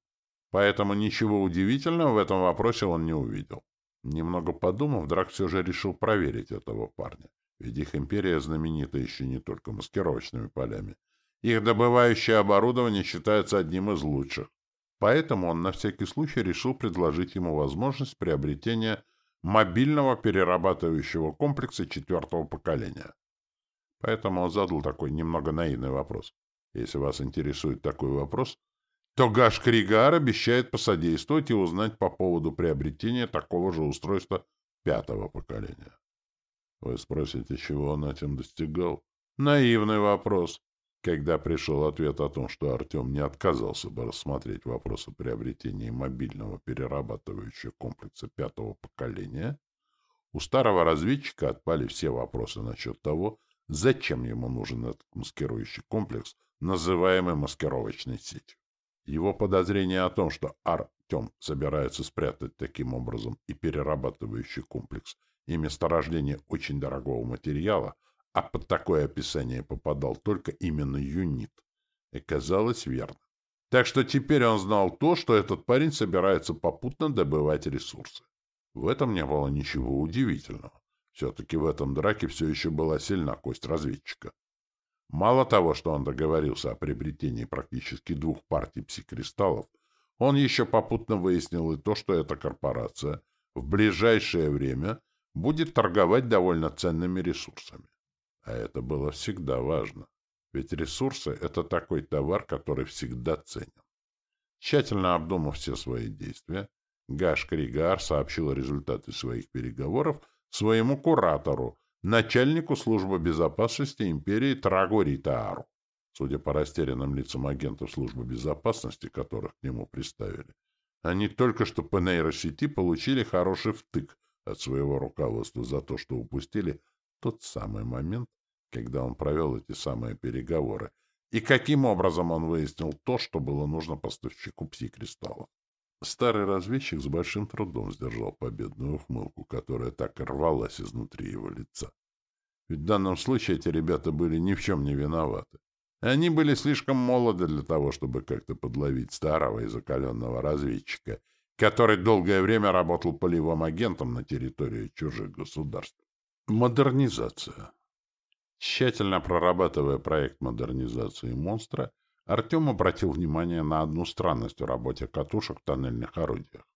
Поэтому ничего удивительного в этом вопросе он не увидел. Немного подумав, Драк все же решил проверить этого парня. Ведь их империя знаменита еще не только маскировочными полями. Их добывающее оборудование считается одним из лучших. Поэтому он на всякий случай решил предложить ему возможность приобретения мобильного перерабатывающего комплекса четвертого поколения. Поэтому он задал такой немного наивный вопрос. Если вас интересует такой вопрос, то Гаш Кригар обещает посодействовать и узнать по поводу приобретения такого же устройства пятого поколения. Вы спросите, чего он этим достигал? Наивный вопрос. Когда пришел ответ о том, что Артем не отказался бы рассмотреть вопрос о приобретении мобильного перерабатывающего комплекса пятого поколения, у старого разведчика отпали все вопросы насчет того, зачем ему нужен этот маскирующий комплекс, называемый маскировочной сетью. Его подозрение о том, что Артем собирается спрятать таким образом и перерабатывающий комплекс, и месторождение очень дорогого материала — а под такое описание попадал только именно юнит. И казалось верно. Так что теперь он знал то, что этот парень собирается попутно добывать ресурсы. В этом не было ничего удивительного. Все-таки в этом драке все еще была сильна кость разведчика. Мало того, что он договорился о приобретении практически двух партий псикристаллов, он еще попутно выяснил и то, что эта корпорация в ближайшее время будет торговать довольно ценными ресурсами. А это было всегда важно. Ведь ресурсы — это такой товар, который всегда ценен. Тщательно обдумав все свои действия, Гаш Кригар сообщил результаты своих переговоров своему куратору, начальнику службы безопасности империи Трагори Таару. Судя по растерянным лицам агентов службы безопасности, которых к нему приставили, они только что по нейросети получили хороший втык от своего руководства за то, что упустили тот самый момент, когда он провел эти самые переговоры, и каким образом он выяснил то, что было нужно поставщику пси-кристаллов. Старый разведчик с большим трудом сдержал победную ухмылку, которая так и рвалась изнутри его лица. Ведь в данном случае эти ребята были ни в чем не виноваты. Они были слишком молоды для того, чтобы как-то подловить старого и закаленного разведчика, который долгое время работал полевым агентом на территории чужих государств. Модернизация. Тщательно прорабатывая проект модернизации «Монстра», Артем обратил внимание на одну странность в работе катушек в тоннельных орудиях.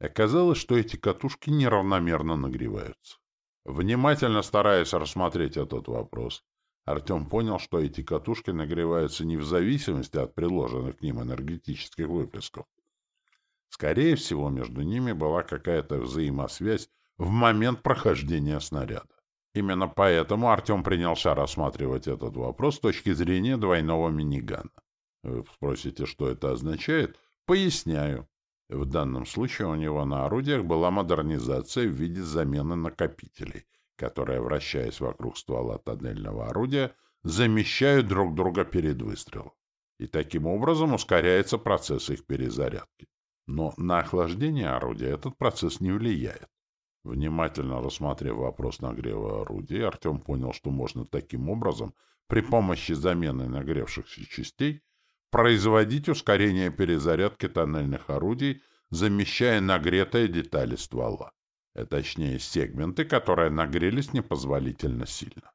Оказалось, что эти катушки неравномерно нагреваются. Внимательно стараясь рассмотреть этот вопрос, Артем понял, что эти катушки нагреваются не в зависимости от приложенных к ним энергетических выплесков. Скорее всего, между ними была какая-то взаимосвязь в момент прохождения снаряда. Именно поэтому Артем принялся рассматривать этот вопрос с точки зрения двойного минигана. Вы спросите, что это означает? Поясняю. В данном случае у него на орудиях была модернизация в виде замены накопителей, которые, вращаясь вокруг ствола тоннельного орудия, замещают друг друга перед выстрелом. И таким образом ускоряется процесс их перезарядки. Но на охлаждение орудия этот процесс не влияет. Внимательно рассмотрев вопрос нагрева орудия, Артем понял, что можно таким образом, при помощи замены нагревшихся частей, производить ускорение перезарядки тоннельных орудий, замещая нагретые детали ствола, а точнее сегменты, которые нагрелись непозволительно сильно.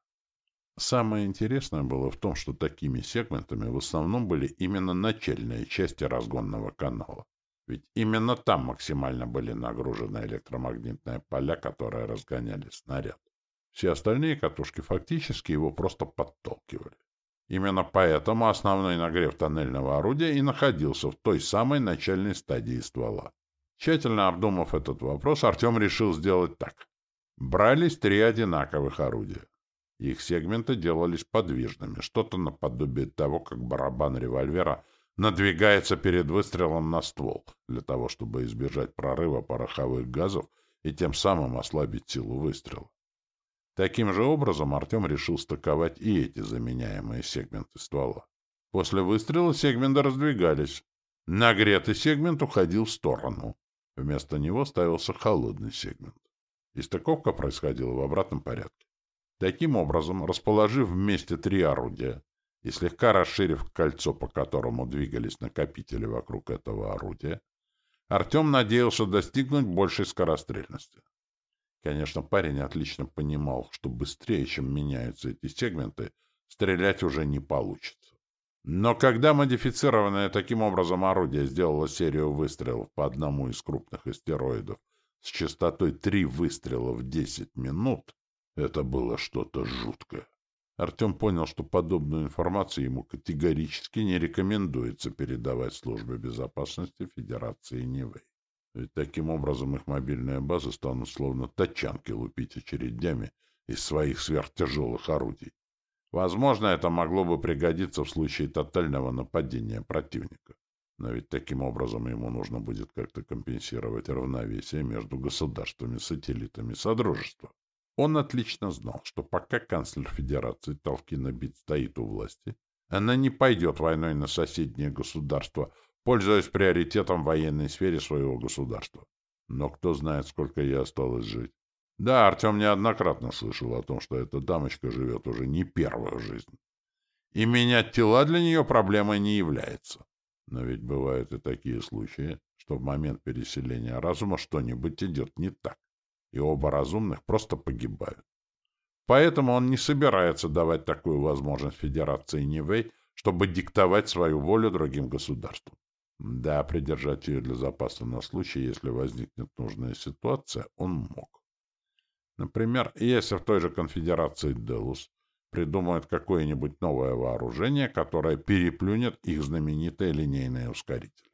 Самое интересное было в том, что такими сегментами в основном были именно начальные части разгонного канала. Ведь именно там максимально были нагружены электромагнитные поля, которые разгоняли снаряд. Все остальные катушки фактически его просто подталкивали. Именно поэтому основной нагрев тоннельного орудия и находился в той самой начальной стадии ствола. Тщательно обдумав этот вопрос, Артем решил сделать так. Брались три одинаковых орудия. Их сегменты делались подвижными, что-то наподобие того, как барабан револьвера надвигается перед выстрелом на ствол, для того, чтобы избежать прорыва пороховых газов и тем самым ослабить силу выстрела. Таким же образом Артем решил стыковать и эти заменяемые сегменты ствола. После выстрела сегменты раздвигались. Нагретый сегмент уходил в сторону. Вместо него ставился холодный сегмент. И стыковка происходила в обратном порядке. Таким образом, расположив вместе три орудия и слегка расширив кольцо, по которому двигались накопители вокруг этого орудия, Артем надеялся достигнуть большей скорострельности. Конечно, парень отлично понимал, что быстрее, чем меняются эти сегменты, стрелять уже не получится. Но когда модифицированное таким образом орудие сделало серию выстрелов по одному из крупных астероидов с частотой три выстрела в 10 минут, это было что-то жуткое. Артем понял, что подобную информацию ему категорически не рекомендуется передавать службе безопасности Федерации Нивэй. Ведь таким образом их мобильные базы станут словно тачанки лупить очередями из своих сверхтяжелых орудий. Возможно, это могло бы пригодиться в случае тотального нападения противника. Но ведь таким образом ему нужно будет как-то компенсировать равновесие между государствами-сателлитами Содружества. Он отлично знал, что пока канцлер Федерации Толкина Бит стоит у власти, она не пойдет войной на соседнее государство пользуясь приоритетом в военной сфере своего государства. Но кто знает, сколько ей осталось жить. Да, Артем неоднократно слышал о том, что эта дамочка живет уже не первую жизнь. И менять тела для нее проблемой не является. Но ведь бывают и такие случаи, что в момент переселения разума что-нибудь идет не так, и оба разумных просто погибают. Поэтому он не собирается давать такую возможность Федерации Нивэй, чтобы диктовать свою волю другим государствам. Да, придержать ее для запаса на случай, если возникнет нужная ситуация, он мог. Например, если в той же конфедерации Делус придумают какое-нибудь новое вооружение, которое переплюнет их знаменитые линейные ускорители.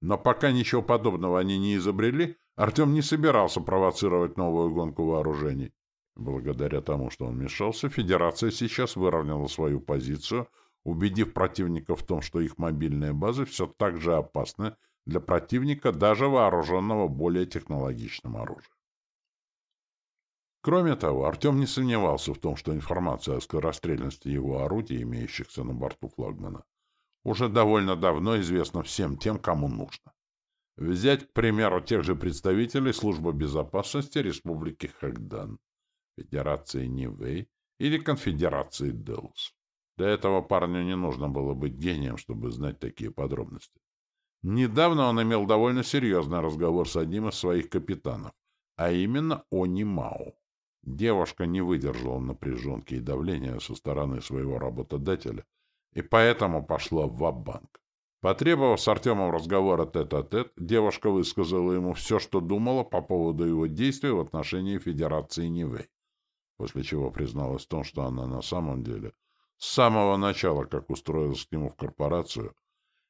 Но пока ничего подобного они не изобрели, Артем не собирался провоцировать новую гонку вооружений. Благодаря тому, что он мешался, Федерация сейчас выровняла свою позицию – убедив противников в том, что их мобильные базы все так же опасны для противника, даже вооруженного более технологичным оружием. Кроме того, Артем не сомневался в том, что информация о скорострельности его орудий, имеющихся на борту флагмана, уже довольно давно известна всем тем, кому нужно. Взять, к примеру, тех же представителей Службы безопасности Республики Хагдан, Федерации Нивэй или Конфедерации Делус. Для этого парню не нужно было быть гением, чтобы знать такие подробности. Недавно он имел довольно серьезный разговор с одним из своих капитанов, а именно Они Мау. Девушка не выдержала напряженки и давления со стороны своего работодателя, и поэтому пошла в ва-банк. Потребовав с Артемом разговора тет-а-тет, -тет, девушка высказала ему все, что думала по поводу его действий в отношении Федерации Нивэй, после чего призналась в том, что она на самом деле с самого начала, как устроился к нему в корпорацию,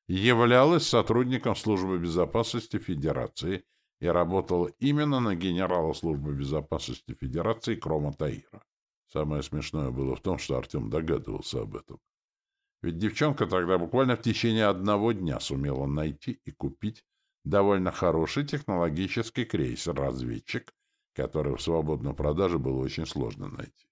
являлась сотрудником Службы безопасности Федерации и работала именно на генерала Службы безопасности Федерации Крома Таира. Самое смешное было в том, что Артем догадывался об этом. Ведь девчонка тогда буквально в течение одного дня сумела найти и купить довольно хороший технологический крейсер-разведчик, который в свободной продаже было очень сложно найти.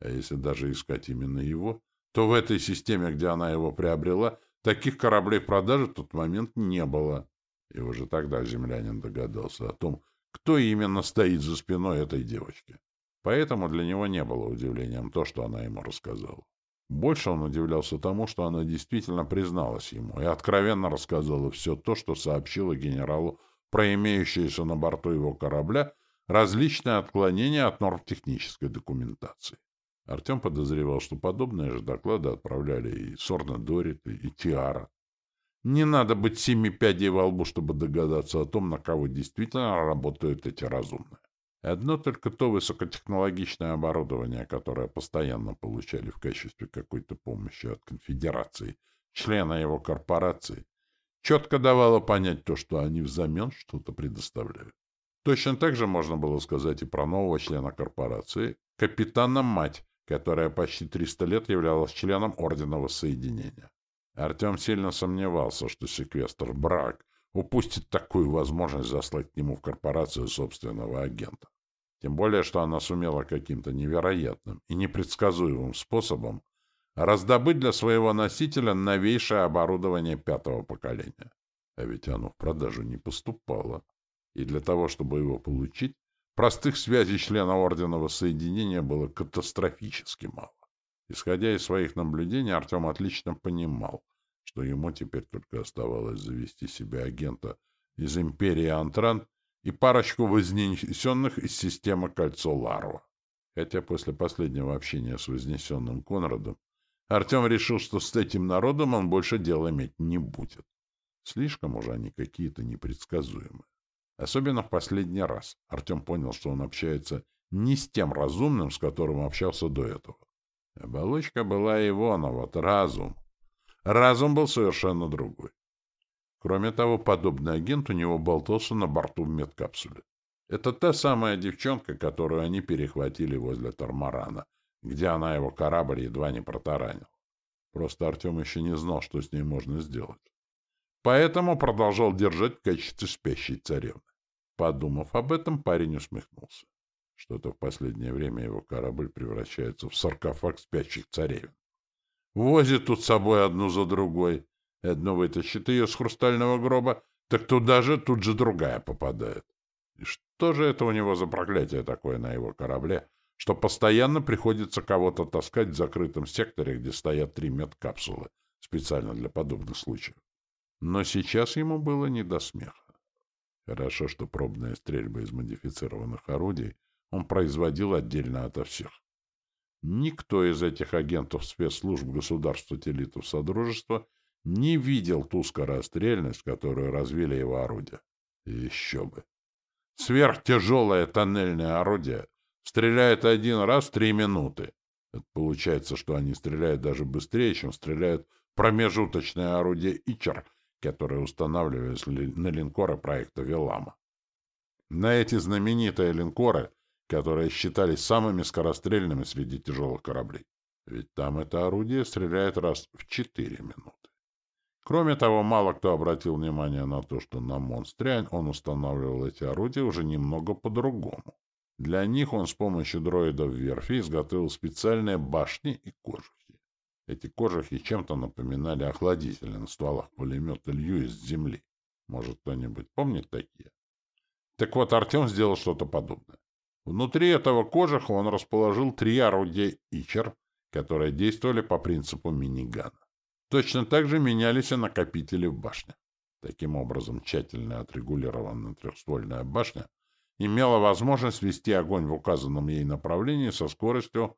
А если даже искать именно его, то в этой системе, где она его приобрела, таких кораблей в продаже в тот момент не было. И уже тогда землянин догадался о том, кто именно стоит за спиной этой девочки. Поэтому для него не было удивлением то, что она ему рассказала. Больше он удивлялся тому, что она действительно призналась ему и откровенно рассказала все то, что сообщила генералу про имеющиеся на борту его корабля различные отклонения от норм технической документации. Артем подозревал, что подобные же доклады отправляли и Сорна Дорит, и Тиара. Не надо быть семи пядей во лбу, чтобы догадаться о том, на кого действительно работают эти разумные. Одно только то высокотехнологичное оборудование, которое постоянно получали в качестве какой-то помощи от конфедерации, члена его корпорации, четко давало понять то, что они взамен что-то предоставляют. Точно так же можно было сказать и про нового члена корпорации, капитана Мать, которая почти 300 лет являлась членом Ордена Воссоединения. Артем сильно сомневался, что секвестр Брак упустит такую возможность заслать к нему в корпорацию собственного агента. Тем более, что она сумела каким-то невероятным и непредсказуемым способом раздобыть для своего носителя новейшее оборудование пятого поколения. А ведь оно в продажу не поступало. И для того, чтобы его получить, простых связей члена Ордена Воссоединения было катастрофически мало. Исходя из своих наблюдений, Артем отлично понимал, что ему теперь только оставалось завести себе агента из империи Антран и парочку вознесенных из системы кольцо Ларва. Хотя после последнего общения с вознесенным Конрадом Артем решил, что с этим народом он больше дела иметь не будет. Слишком уже они какие-то непредсказуемые. Особенно в последний раз Артем понял, что он общается не с тем разумным, с которым общался до этого. Оболочка была его, но вот разум Разум был совершенно другой. Кроме того, подобный агент у него болтался на борту в медкапсуле. Это та самая девчонка, которую они перехватили возле Тормарана, где она его корабль едва не протаранила. Просто Артем еще не знал, что с ней можно сделать. Поэтому продолжал держать в качестве спящей царевны. Подумав об этом, парень усмехнулся. Что-то в последнее время его корабль превращается в саркофаг спящих царевен. Возит тут с собой одну за другой. Одну вытащит ее с хрустального гроба, так туда же тут же другая попадает. И что же это у него за проклятие такое на его корабле, что постоянно приходится кого-то таскать в закрытом секторе, где стоят три медкапсулы, специально для подобных случаев. Но сейчас ему было не до смеха. Хорошо, что пробная стрельба из модифицированных орудий он производил отдельно ото всех. Никто из этих агентов спецслужб государства-телитов Содружества не видел ту скорострельность, которую развили его орудия. Еще бы. Сверхтяжелое тоннельное орудие стреляет один раз три минуты. Это получается, что они стреляют даже быстрее, чем стреляют промежуточное орудие Ичер, которое устанавливается на линкоры проекта Велама. На эти знаменитые линкоры которые считались самыми скорострельными среди тяжелых кораблей. Ведь там это орудие стреляет раз в четыре минуты. Кроме того, мало кто обратил внимание на то, что на «Монстре» он устанавливал эти орудия уже немного по-другому. Для них он с помощью дроидов верфи изготовил специальные башни и кожухи. Эти кожухи чем-то напоминали охладители на стволах пулемета Льюис с земли. Может, кто-нибудь помнит такие? Так вот, Артем сделал что-то подобное. Внутри этого кожуха он расположил три орудия Ичер, которые действовали по принципу минигана. Точно так же менялись и накопители в башне. Таким образом, тщательно отрегулированная трехствольная башня имела возможность вести огонь в указанном ей направлении со скоростью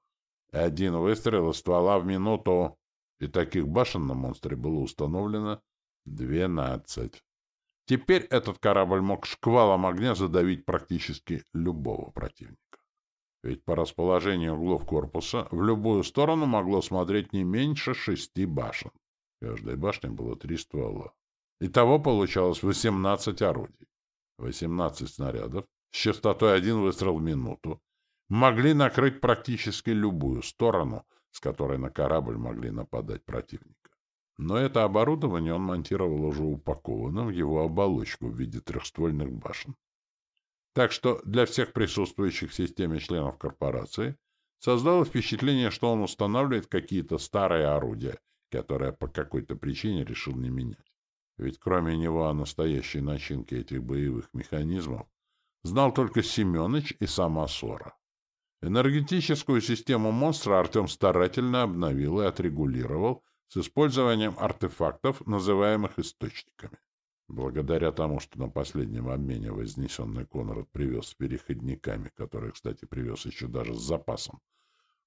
один выстрел из ствола в минуту, и таких башен на монстре было установлено двенадцать. Теперь этот корабль мог шквалом огня задавить практически любого противника. Ведь по расположению углов корпуса в любую сторону могло смотреть не меньше шести башен. Каждой башне было три ствола. Итого получалось 18 орудий. 18 снарядов с частотой один выстрел в минуту могли накрыть практически любую сторону, с которой на корабль могли нападать противника. Но это оборудование он монтировал уже упакованным в его оболочку в виде трехствольных башен. Так что для всех присутствующих в системе членов корпорации создалось впечатление, что он устанавливает какие-то старые орудия, которые по какой-то причине решил не менять. Ведь кроме него о настоящей начинке этих боевых механизмов знал только Семенович и сама Сора. Энергетическую систему монстра Артем старательно обновил и отрегулировал с использованием артефактов, называемых источниками. Благодаря тому, что на последнем обмене вознесенный Конрад привез с переходниками, которые, кстати, привез еще даже с запасом,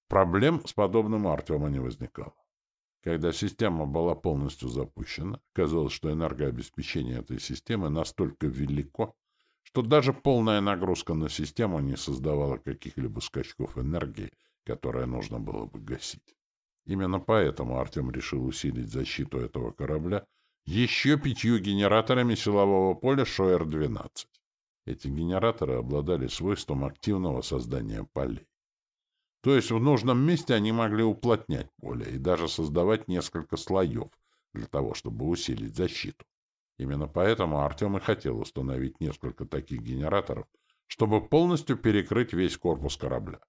проблем с подобным Артема не возникало. Когда система была полностью запущена, казалось, что энергообеспечение этой системы настолько велико, что даже полная нагрузка на систему не создавала каких-либо скачков энергии, которые нужно было бы гасить. Именно поэтому Артем решил усилить защиту этого корабля еще пятью генераторами силового поля Шоер-12. Эти генераторы обладали свойством активного создания полей. То есть в нужном месте они могли уплотнять поле и даже создавать несколько слоев для того, чтобы усилить защиту. Именно поэтому Артем и хотел установить несколько таких генераторов, чтобы полностью перекрыть весь корпус корабля.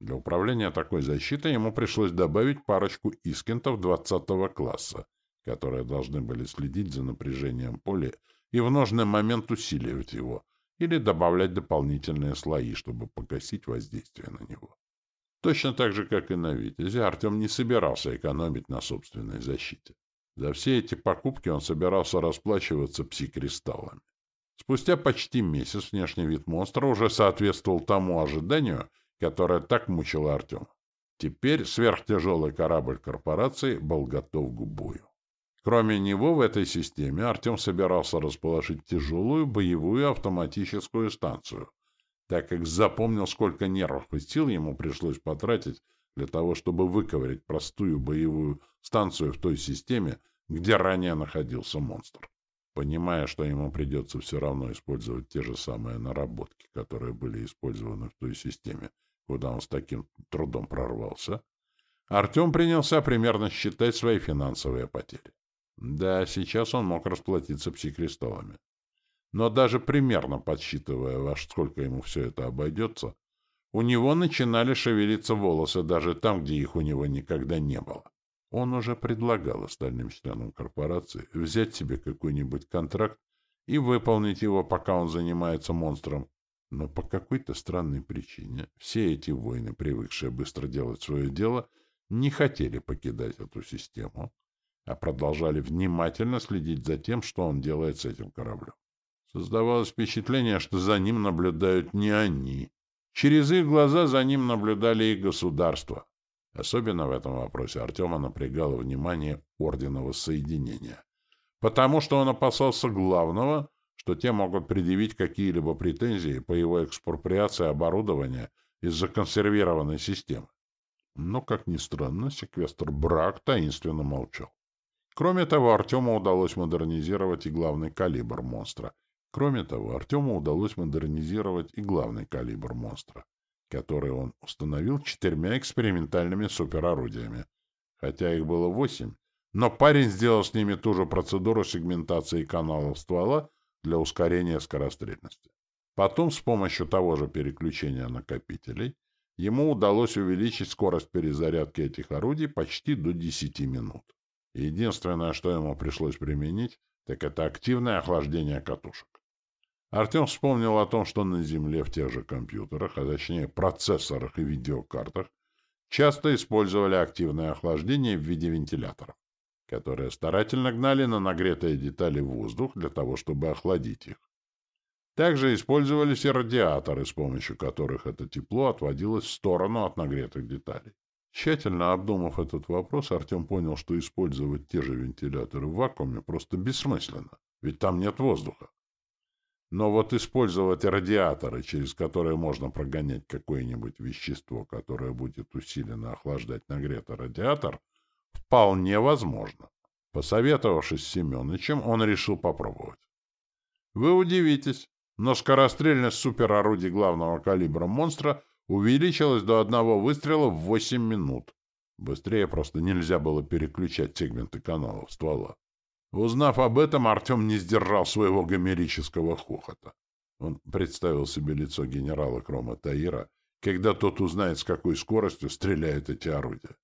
Для управления такой защитой ему пришлось добавить парочку искентов 20 класса, которые должны были следить за напряжением поля и в нужный момент усиливать его, или добавлять дополнительные слои, чтобы погасить воздействие на него. Точно так же, как и на «Витязе», Артем не собирался экономить на собственной защите. За все эти покупки он собирался расплачиваться пси-кристаллами. Спустя почти месяц внешний вид монстра уже соответствовал тому ожиданию, которое так мучило Артема. Теперь сверхтяжелый корабль корпорации был готов к бою. Кроме него в этой системе Артем собирался расположить тяжелую боевую автоматическую станцию, так как запомнил, сколько нервов и сил ему пришлось потратить для того, чтобы выковырять простую боевую станцию в той системе, где ранее находился монстр. Понимая, что ему придется все равно использовать те же самые наработки, которые были использованы в той системе, куда он с таким трудом прорвался, Артем принялся примерно считать свои финансовые потери. Да, сейчас он мог расплатиться псикристаллами. Но даже примерно подсчитывая, во сколько ему все это обойдется, у него начинали шевелиться волосы даже там, где их у него никогда не было. Он уже предлагал остальным членам корпорации взять себе какой-нибудь контракт и выполнить его, пока он занимается монстром. Но по какой-то странной причине все эти воины, привыкшие быстро делать свое дело, не хотели покидать эту систему, а продолжали внимательно следить за тем, что он делает с этим кораблем. Создавалось впечатление, что за ним наблюдают не они. Через их глаза за ним наблюдали и государства. Особенно в этом вопросе Артема напрягало внимание Ордена Соединения, потому что он опасался главного, что те могут предъявить какие-либо претензии по его экспроприации оборудования из-за консервированной системы. Но, как ни странно, секвестр Брак таинственно молчал. Кроме того, Артему удалось модернизировать и главный калибр монстра. Кроме того, Артему удалось модернизировать и главный калибр монстра, который он установил четырьмя экспериментальными суперорудиями. Хотя их было восемь, но парень сделал с ними ту же процедуру сегментации каналов ствола для ускорения скорострельности. Потом, с помощью того же переключения накопителей, ему удалось увеличить скорость перезарядки этих орудий почти до 10 минут. Единственное, что ему пришлось применить, так это активное охлаждение катушек. Артем вспомнил о том, что на Земле в тех же компьютерах, а точнее процессорах и видеокартах, часто использовали активное охлаждение в виде вентиляторов, которые старательно гнали на нагретые детали воздух для того, чтобы охладить их. Также использовались и радиаторы, с помощью которых это тепло отводилось в сторону от нагретых деталей. Тщательно обдумав этот вопрос, Артем понял, что использовать те же вентиляторы в вакууме просто бессмысленно, ведь там нет воздуха. Но вот использовать радиаторы, через которые можно прогонять какое-нибудь вещество, которое будет усиленно охлаждать нагретый радиатор, вполне возможно. Посоветовавшись с Семеновичем, он решил попробовать. Вы удивитесь, но скорострельность суперорудий главного калибра монстра увеличилась до одного выстрела в 8 минут. Быстрее просто нельзя было переключать сегменты каналов ствола. Узнав об этом, Артем не сдержал своего гомерического хохота. Он представил себе лицо генерала Крома Таира, когда тот узнает, с какой скоростью стреляют эти орудия.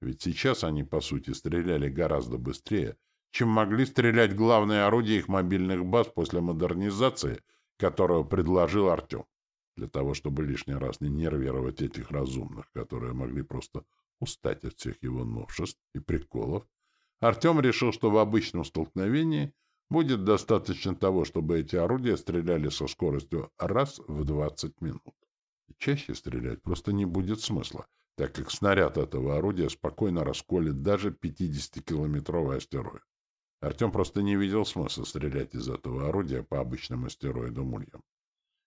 Ведь сейчас они, по сути, стреляли гораздо быстрее, чем могли стрелять главные орудия их мобильных баз после модернизации, которую предложил Артем. Для того, чтобы лишний раз не нервировать этих разумных, которые могли просто устать от всех его новшеств и приколов, Артем решил, что в обычном столкновении будет достаточно того, чтобы эти орудия стреляли со скоростью раз в 20 минут. Чаще стрелять просто не будет смысла, так как снаряд этого орудия спокойно расколет даже 50-километровый астероид. Артем просто не видел смысла стрелять из этого орудия по обычным астероидам Ульям.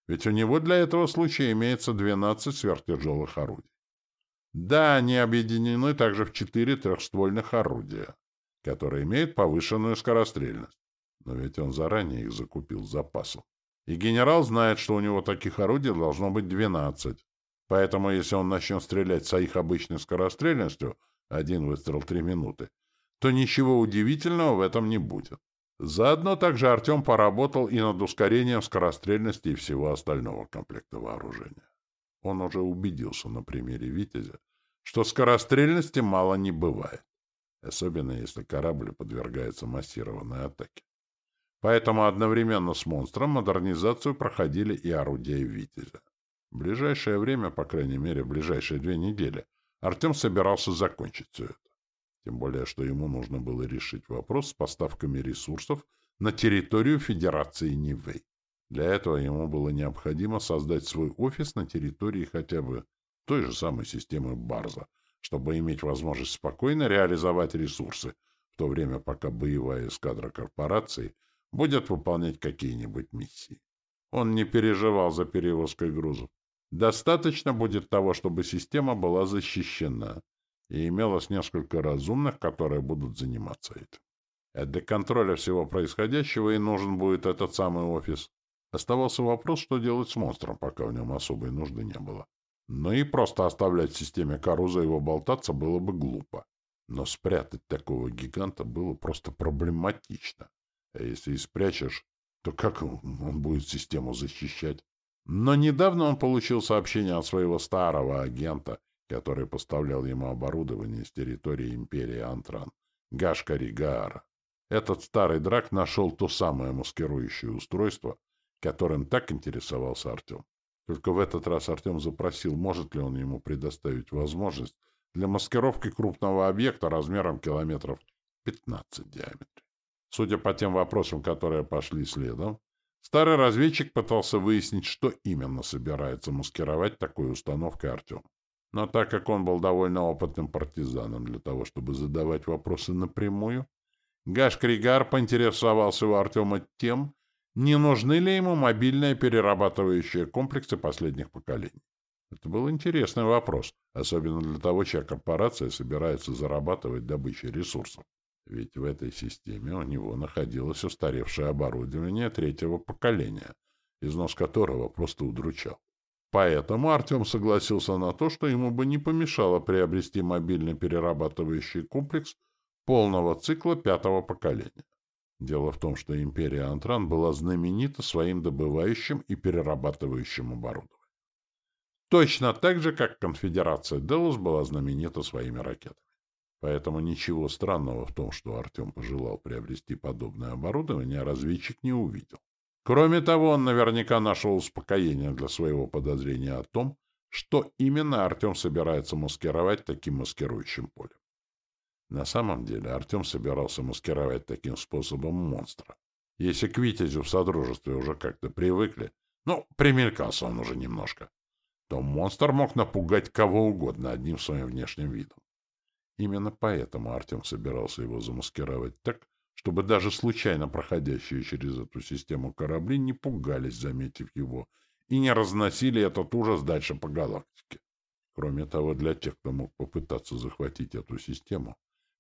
Ведь у него для этого случая имеется 12 сверхтяжелых орудий. Да, они объединены также в четыре трехствольных орудия, которые имеют повышенную скорострельность. Но ведь он заранее их закупил запасом. И генерал знает, что у него таких орудий должно быть 12. Поэтому, если он начнет стрелять с их обычной скорострельностью, один выстрел три минуты, то ничего удивительного в этом не будет. Заодно также Артем поработал и над ускорением скорострельности и всего остального комплекта вооружения. Он уже убедился на примере «Витязя», что скорострельности мало не бывает, особенно если корабль подвергается массированной атаке. Поэтому одновременно с монстром модернизацию проходили и орудия «Витязя». В ближайшее время, по крайней мере, в ближайшие две недели, Артем собирался закончить все это. Тем более, что ему нужно было решить вопрос с поставками ресурсов на территорию Федерации Нивэй. Для этого ему было необходимо создать свой офис на территории хотя бы той же самой системы Барза, чтобы иметь возможность спокойно реализовать ресурсы, в то время пока боевая эскадра корпорации будет выполнять какие-нибудь миссии. Он не переживал за перевозкой грузов. Достаточно будет того, чтобы система была защищена и имелось несколько разумных, которые будут заниматься этим. А для контроля всего происходящего и нужен будет этот самый офис. Оставался вопрос, что делать с монстром, пока в нем особой нужды не было. Но и просто оставлять в системе Каруза его болтаться было бы глупо. Но спрятать такого гиганта было просто проблематично. А если и спрячешь, то как он будет систему защищать? Но недавно он получил сообщение от своего старого агента, который поставлял ему оборудование с территории империи Антран, Гашка Ригаара. Этот старый драк нашел то самое маскирующее устройство, которым так интересовался Артем. Только в этот раз Артем запросил, может ли он ему предоставить возможность для маскировки крупного объекта размером километров 15 в диаметре. Судя по тем вопросам, которые пошли следом, старый разведчик пытался выяснить, что именно собирается маскировать такой установкой Артем. Но так как он был довольно опытным партизаном для того, чтобы задавать вопросы напрямую, Гаш Кригар поинтересовался у Артема тем, не нужны ли ему мобильные перерабатывающие комплексы последних поколений. Это был интересный вопрос, особенно для того, чья корпорация собирается зарабатывать добычей ресурсов. Ведь в этой системе у него находилось устаревшее оборудование третьего поколения, износ которого просто удручал. Поэтому Артем согласился на то, что ему бы не помешало приобрести мобильный перерабатывающий комплекс полного цикла пятого поколения. Дело в том, что империя Антран была знаменита своим добывающим и перерабатывающим оборудованием. Точно так же, как конфедерация Делус была знаменита своими ракетами. Поэтому ничего странного в том, что Артем пожелал приобрести подобное оборудование, разведчик не увидел. Кроме того, он наверняка нашел успокоение для своего подозрения о том, что именно Артем собирается маскировать таким маскирующим полем. На самом деле Артем собирался маскировать таким способом монстра. Если к Витязю в Содружестве уже как-то привыкли, ну, примелькался он уже немножко, то монстр мог напугать кого угодно одним своим внешним видом. Именно поэтому Артем собирался его замаскировать так, чтобы даже случайно проходящие через эту систему корабли не пугались, заметив его, и не разносили этот ужас дальше по галактике. Кроме того, для тех, кто мог попытаться захватить эту систему,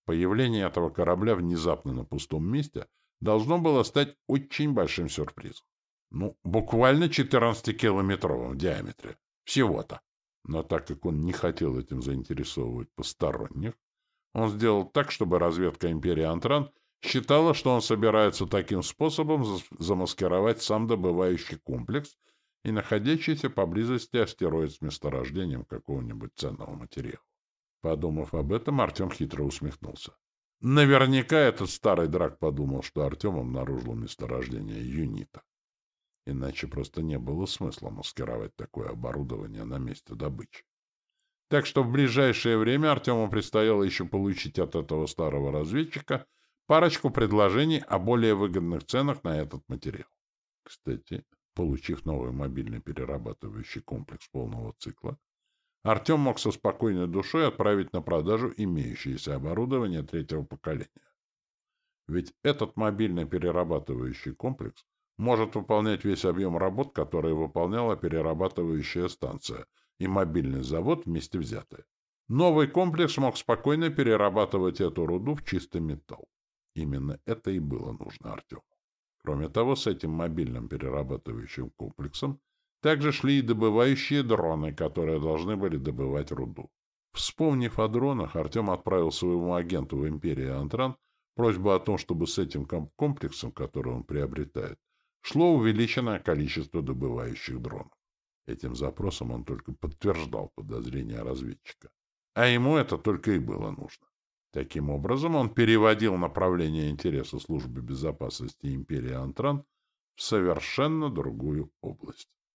Появление этого корабля внезапно на пустом месте должно было стать очень большим сюрпризом. Ну, буквально 14-километровым в диаметре. Всего-то. Но так как он не хотел этим заинтересовывать посторонних, он сделал так, чтобы разведка империи Антран считала, что он собирается таким способом замаскировать сам добывающий комплекс и находящийся поблизости астероид с месторождением какого-нибудь ценного материала. Подумав об этом, Артем хитро усмехнулся. Наверняка этот старый драк подумал, что Артем обнаружил месторождение юнита. Иначе просто не было смысла маскировать такое оборудование на месте добычи. Так что в ближайшее время Артему предстояло еще получить от этого старого разведчика парочку предложений о более выгодных ценах на этот материал. Кстати, получив новый мобильный перерабатывающий комплекс полного цикла, Артем мог со спокойной душой отправить на продажу имеющееся оборудование третьего поколения. Ведь этот мобильный перерабатывающий комплекс может выполнять весь объем работ, который выполняла перерабатывающая станция и мобильный завод вместе взятые. Новый комплекс мог спокойно перерабатывать эту руду в чистый металл. Именно это и было нужно Артему. Кроме того, с этим мобильным перерабатывающим комплексом также шли и добывающие дроны, которые должны были добывать руду. Вспомнив о дронах, Артем отправил своему агенту в империи Антран просьбу о том, чтобы с этим комплексом, который он приобретает, шло увеличенное количество добывающих дронов. Этим запросом он только подтверждал подозрения разведчика. А ему это только и было нужно. Таким образом, он переводил направление интереса службы безопасности империи Антран в совершенно другую область.